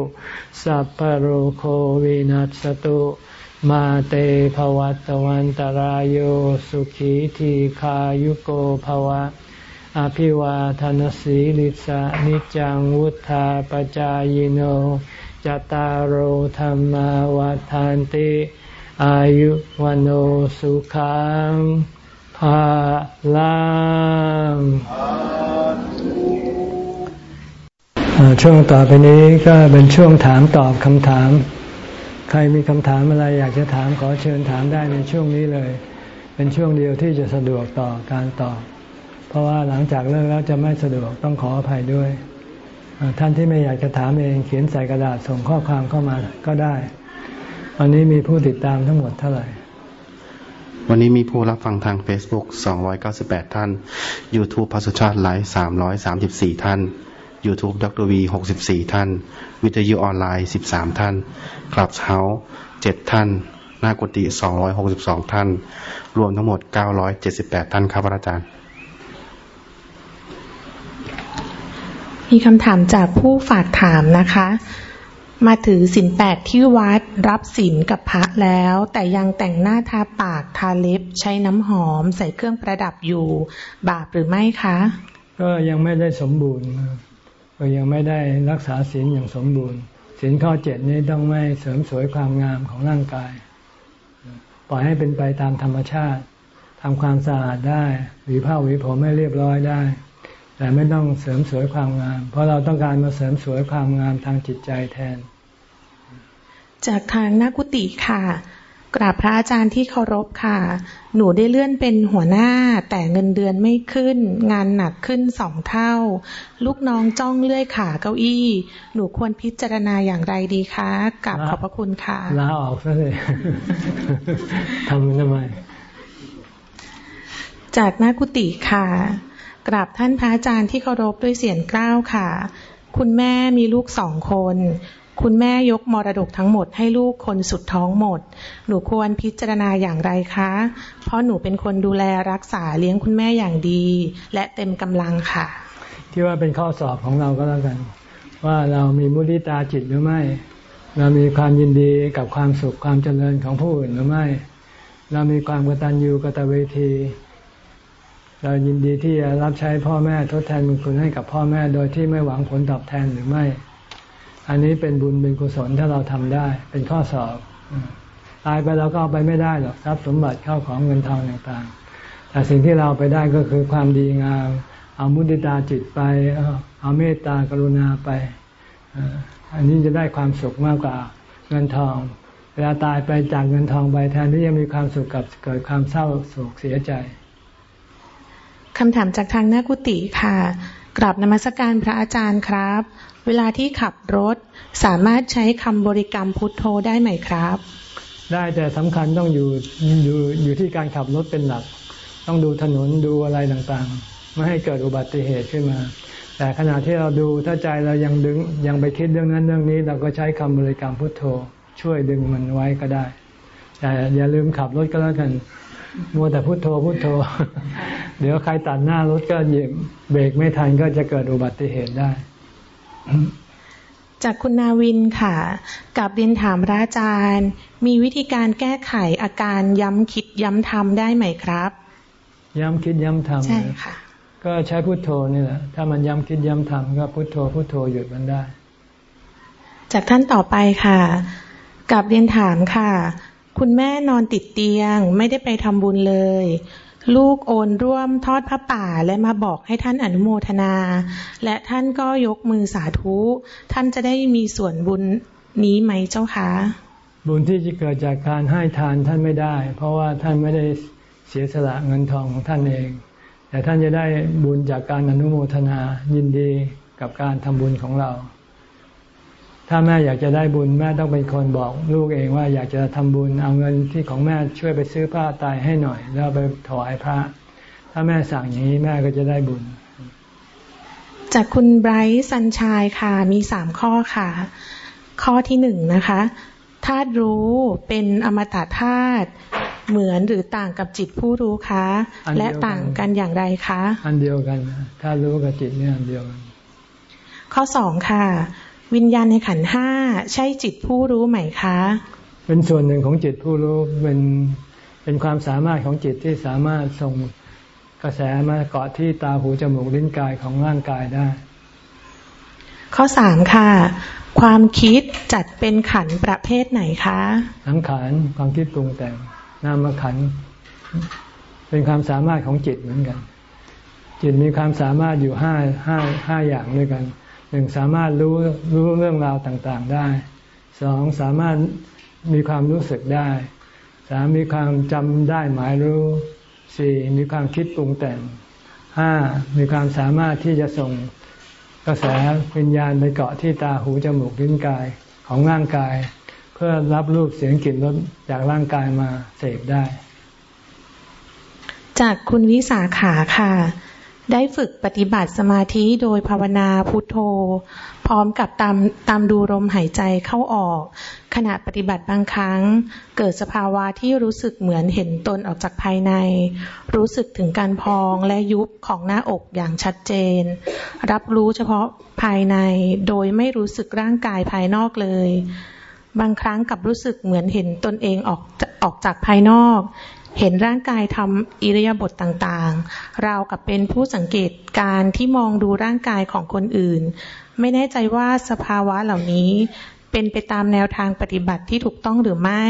สัพพโรโควินัสตุมาเตภวัตวันตารโยสุขีทีขายุโกภวะ อภิวาทนสีลิสานิจังวุธาปจายโนจตารโหธรรมวาทานติ อายุวันโอสุขัง ภาลังช่วงต่อไปนี้ก็เป็นช่วงถามตอบคำถาม ใครมีคำถามอะไรอยากจะถามขอเชิญถามได้ในช่วงนี้เลย เป็นช่วงเดียวที่จะสะดวกต่อการตอบ เพราะว่าหลังจากเลิกแล้วจะไม่สะดวกต้องขออภัยด้วย ท่านที่ไม่อยากจะถามเองเขียนใส่กระดาษส่งข้อความเข้ามาก็ได้ วันนี้มีผู้ติดตามทั้งหมดเท่าไหร่
วันนี้มีผู้รับฟังทาง Facebook 298 ท่าน YouTube พัสุชาติไลฟ์334 ท่าน YouTube ดรวี64 ท่าน วิทยุออนไลน์ 13 ท่านคลับเฮาส์7ท่าน หน้ากุฏิ262 ท่าน รวมทั้งหมด 978 ท่านครับอาจารย์
มีคำถามจากผู้ฝากถามนะคะ มาถือสินแปดที่วัดรับสินกับพระแล้ว แต่ยังแต่งหน้าทาปากทาเล็บใช้น้ำหอม ใส่เครื่องประดับอยู่ บาปหรือไม่คะ
ก็ยังไม่ได้สมบูรณ์ก็ยังไม่ได้รักษาศีลอย่างสมบูรณ์ศีลข้อเจ็ดนี้ต้องไม่เสริมสวยความงามของร่างกาย ปล่อยให้เป็นไปตามธรรมชาติทำความสะอาดได้หวีผ้าหวีผมให้เรียบร้อยได้ แต่ไม่ต้องเสริมสวยความงาม เพราะเราต้องการมาเสริมสวยความงามทางจิตใจแทน
จากทางนักกุฏิค่ะ กราบพระอาจารย์ที่เคารพค่ะ หนูได้เลื่อนเป็นหัวหน้า แต่เงินเดือนไม่ขึ้น งานหนักขึ้นสองเท่า ลูกน้องจ้องเลื่อยขาเก้าอี้ หนูควรพิจารณาอย่างไรดีคะกราบขอบพระคุณค่ะ
ลาออกซะเลยทำทำไม
จากหน้ากุฏิค่ะ กราบท่านพระอาจารย์ที่เคารพด้วยเสียงกล้าวค่ะ คุณแม่มีลูกสองคน คุณแม่ยกมรดกทั้งหมดให้ลูกคนสุดท้องหมด หนูควรพิจารณาอย่างไรคะ เพราะหนูเป็นคนดูแลรักษาเลี้ยงคุณแม่อย่างดี และเต็มกำลังค่ะ
ที่ว่าเป็นข้อสอบของเราก็แล้วกัน ว่าเรามีมุติตาจิตหรือไม่ เรามีความยินดีกับความสุขความเจริญของผู้อื่นหรือไม่ เรามีความกตัญญูกตเวที เรายินดีที่จะรับใช้พ่อแม่ทดแทนบุญคุณให้กับพ่อแม่โดยที่ไม่หวังผลตอบแทนหรือไม่ อันนี้เป็นบุญเป็นกุศลถ้าเราทำได้ เป็นข้อสอบตายไปเราก็เอาไปไม่ได้หรอกทรัพย์สมบัติเข้าของเงินทองต่างๆ แต่สิ่งที่เราไปได้ก็คือความดีงามเอามุติตาจิตไปเอาเมตตากรุณาไปอันนี้จะได้ความสุขมากกว่าเงินทอง เวลาตายไปจากเงินทองไปแทนที่จะมีความสุขกับเกิดความเศร้าโศกเสียใจ
คำถามจากทางหน้ากุฏิค่ะกราบนมัสการพระอาจารย์ครับ เวลาที่ขับรถสามารถใช้คำบริกรรมพุทโธได้ไหมครับ
ได้แต่สำคัญต้องอยู่อยู่อยู่ที่การขับรถเป็นหลัก ต้องดูถนนดูอะไรต่างๆ ไม่ให้เกิดอุบัติเหตุขึ้นมา แต่ขณะที่เราดูถ้าใจเรายังดึงยังไปคิดเรื่องนั้นเรื่องนี้ เราก็ใช้คำบริกรรมพุทโธ ช่วยดึงมันไว้ก็ได้แต่อย่าลืมขับรถก็แล้วกันมัวแต่พุโทโธพุโทโธ เดี๋ยวใครตัดหน้ารถก็เหยียบเบรกไม่ทันก็จะเกิดอุบัติเหตุได้
จากคุณนาวินค่ะ กับเรียนถามพระอาจารย์ มีวิธีการแก้ไขอาการย้ำคิดย้ำทำได้ไหมครับ
ย้ำคิดย้ำทำ
ใช่ค่ะ
ก็ใช้พุทโธนี่แหละ ถ้ามันย้ำคิดย้ำทำก็พุทโธพุทโธหยุดมันได้
จากท่านต่อไปค่ะกับเรียนถามค่ะ คุณแม่นอนติดเตียง ไม่ได้ไปทำบุญเลย ลูกโอนร่วมทอดพระป่าและมาบอกให้ท่านอนุโมทนา และท่านก็ยกมือสาธุ ท่านจะได้มีส่วนบุญนี้ไหมเจ้าคะ
บุญที่จะเกิดจากการให้ทานท่านไม่ได้ เพราะว่าท่านไม่ได้เสียสละเงินทองของท่านเอง แต่ท่านจะได้บุญจากการอนุโมทนายินดีกับการทำบุญของเรา ถ้าแม่อยากจะได้บุญแม่ต้องเป็นคนบอกลูกเองว่าอยากจะทำบุญเอาเงินที่ของแม่ช่วยไปซื้อผ้าตายให้หน่อย แล้วไปถวายพระ ถ้าแม่สั่งอย่างนี้แม่ก็จะได้บุญ
จากคุณไบรท์สันชายค่ะมีสามข้อค่ะ ข้อที่หนึ่งนะคะธาตุรู้เป็นอมตะธาตุเหมือนหรือต่างกับจิตผู้รู้คะ และต่างกันอย่างไรคะ
อันเดียวกันธาตุรู้กับจิตเนี่ยอันเดียวกัน
ข้อสองค่ะ วิญญาณในขันห้าใช่จิตผู้รู้ไหมคะ
เป็นส่วนหนึ่งของจิตผู้รู้เป็นเป็นความสามารถของจิตที่สามารถส่งกระแสมาเกาะที่ตาหูจมูกลิ้นกายของร่างกายได้
ข้อสามค่ะ ความคิดจัดเป็นขันประเภทไหนคะ
สังขารความคิดปรุงแต่งนามขันเป็นความสามารถของจิตเหมือนกัน จิตมีความสามารถอยู่ห้าห้าห้าอย่างด้วยกัน หนึ่งสามารถรู้รู้เรื่องราวต่างๆได้สองสามารถมีความรู้สึกได้สามมีความจำได้หมายรู้สี่มีความคิดปรุงแต่งห้ามีความสามารถที่จะส่งกระแสวิญญาณไปเกาะที่ตาหูจมูกลิ้นกายของร่างกาย เพื่อรับรูปเสียงกลิ่นรสจากร่างกายมาเสพได้
จากคุณวิสาขาค่ะ ได้ฝึกปฏิบัติสมาธิโดยภาวนาพุทโธ พร้อมกับตามตามดูลมหายใจเข้าออก ขณะปฏิบัติบางครั้ง เกิดสภาวะที่รู้สึกเหมือนเห็นตนออกจากภายใน รู้สึกถึงการพองและยุบของหน้าอกอย่างชัดเจน รับรู้เฉพาะภายในโดยไม่รู้สึกร่างกายภายนอกเลย บางครั้งกับรู้สึกเหมือนเห็นตนเองออกออกจากภายนอก เห็นร่างกายทำอิริยาบถต่างๆเรากับเป็นผู้สังเกตการที่มองดูร่างกายของคนอื่น ไม่แน่ใจว่าสภาวะเหล่านี้เป็นไปตามแนวทางปฏิบัติที่ถูกต้องหรือไม่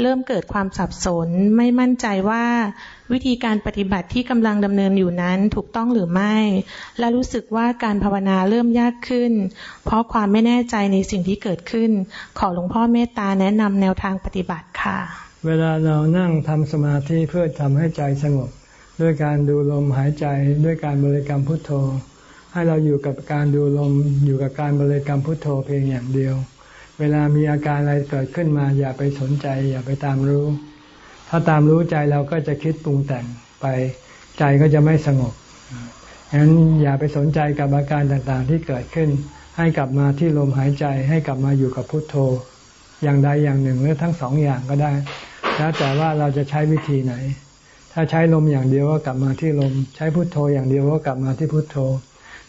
เริ่มเกิดความสับสน ไม่มั่นใจว่า วิธีการปฏิบัติที่กำลังดำเนินอยู่นั้นถูกต้องหรือไม่ และรู้สึกว่าการภาวนาเริ่มยากขึ้น เพราะความไม่แน่ใจในสิ่งที่เกิดขึ้น ขอหลวงพ่อเมตตาแนะนำแนวทางปฏิบัติค่ะ
เวลาเรานั่งทำสมาธิเพื่อทำให้ใจสงบ ด้วยการดูลมหายใจด้วยการบริกรรมพุทโธ ให้เราอยู่กับการดูลมอยู่กับการบริกรรมพุทโธเพียงอย่างเดียว เวลามีอาการอะไรเกิดขึ้นมา อย่าไปสนใจ อย่าไปตามรู้ ถ้าตามรู้ใจเราก็จะคิดปรุงแต่งไปใจก็จะไม่สงบฉะนั้นอย่าไปสนใจกับอาการต่างๆที่เกิดขึ้น ให้กลับมาที่ลมหายใจให้กลับมาอยู่กับพุทโธ อย่างใดอย่างหนึ่งหรือทั้งสองอย่างก็ได้ แล้วแต่ว่าเราจะใช้วิธีไหน ถ้าใช้ลมอย่างเดียวก็กลับมาที่ลม ใช้พุทโธอย่างเดียวก็กลับมาที่พุทโธ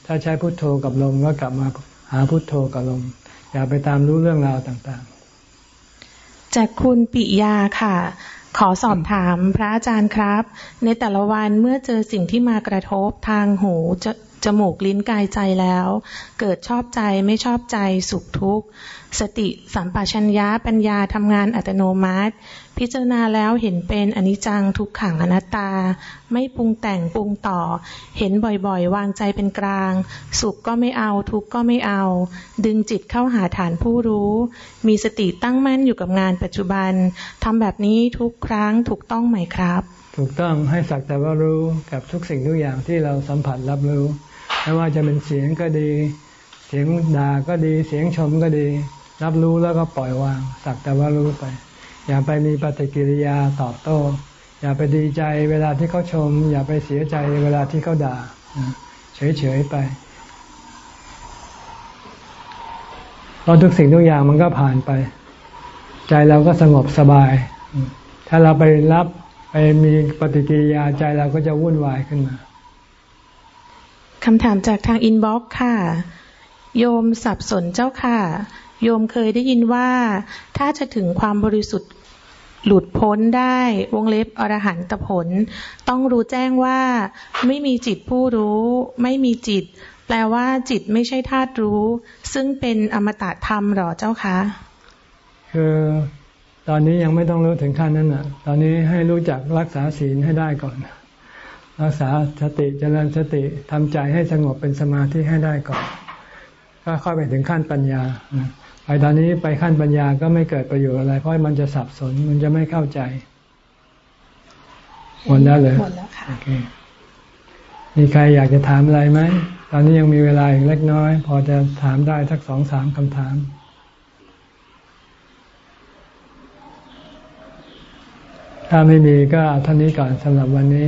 ถ้าใช้พุทโธกับลมก็กลับมาหาพุทโธกับลม อย่าไปตามรู้เรื่องราวต่าง
ๆ จากคุณปิยาค่ะขอสอบถามพระอาจารย์ครับ ในแต่ละวันเมื่อเจอสิ่งที่มากระทบทางหู จมูกลิ้นกายใจแล้ว เกิดชอบใจไม่ชอบใจสุขทุกข์ สติสัมปชัญญะปัญญาทำงานอัตโนมัติ พิจารณาแล้วเห็นเป็นอนิจจังทุกขังอนัตตา ไม่ปรุงแต่งปรุงต่อ เห็นบ่อยๆ วางใจเป็นกลาง สุขก็ไม่เอาทุกข์ก็ไม่เอา ดึงจิตเข้าหาฐานผู้รู้ มีสติตั้งมั่นอยู่กับงานปัจจุบันทำแบบนี้ทุกครั้งถูกต้องไหมครับ
ถูกต้องให้สักแต่ว่ารู้กับทุกสิ่งทุกอย่างที่เราสัมผัสรับรู้ ไม่ว่าจะเป็นเสียงก็ดี เสียงด่าก็ดี เสียงชมก็ดี รับรู้แล้วก็ปล่อยวาง สักแต่ว่ารู้ไป อย่าไปมีปฏิกิริยาตอบโต้ อย่าไปดีใจเวลาที่เขาชม อย่าไปเสียใจเวลาที่เขาด่า เฉยๆไปเพราะทุกสิ่งทุกอย่างมันก็ผ่านไป ใจเราก็สงบสบาย ถ้าเราไปรับไปมีปฏิกิริยาใจเราก็จะวุ่นวายขึ้นมา
คำถามจากทางอินบ็อกค่ะ โยมสับสนเจ้าค่ะ โยมเคยได้ยินว่า ถ้าจะถึงความบริสุทธิ์หลุดพ้นได้วงเล็บอรหันตผล ต้องรู้แจ้งว่า ไม่มีจิตผู้รู้ ไม่มีจิต แปลว่าจิตไม่ใช่ธาตุรู้ ซึ่งเป็นอมตะธรรมหรอเจ้าคะ
คือตอนนี้ยังไม่ต้องรู้ถึงขั้นนั้นอะ ตอนนี้ให้รู้จักรักษาศีลให้ได้ก่อน รักษาสติเจริญสติทำใจให้สงบเป็นสมาธิให้ได้ก่อนก็ค่อยไปถึงขั้นปัญญาไปตอนนี้ไปขั้นปัญญาก็ไม่เกิดประโยชน์อะไร เพราะมันจะสับสนมันจะไม่เข้าใจหมดแล้วเลยหมดแล้วค่ะโอเคมีใครอยากจะถามอะไรไหมตอนนี้ยังมีเวลาอีกเล็กน้อย พอจะถามได้ทักสองสามคำถามถ้าไม่มีก็เอาท่านี้ก่อนสำหรับวันนี้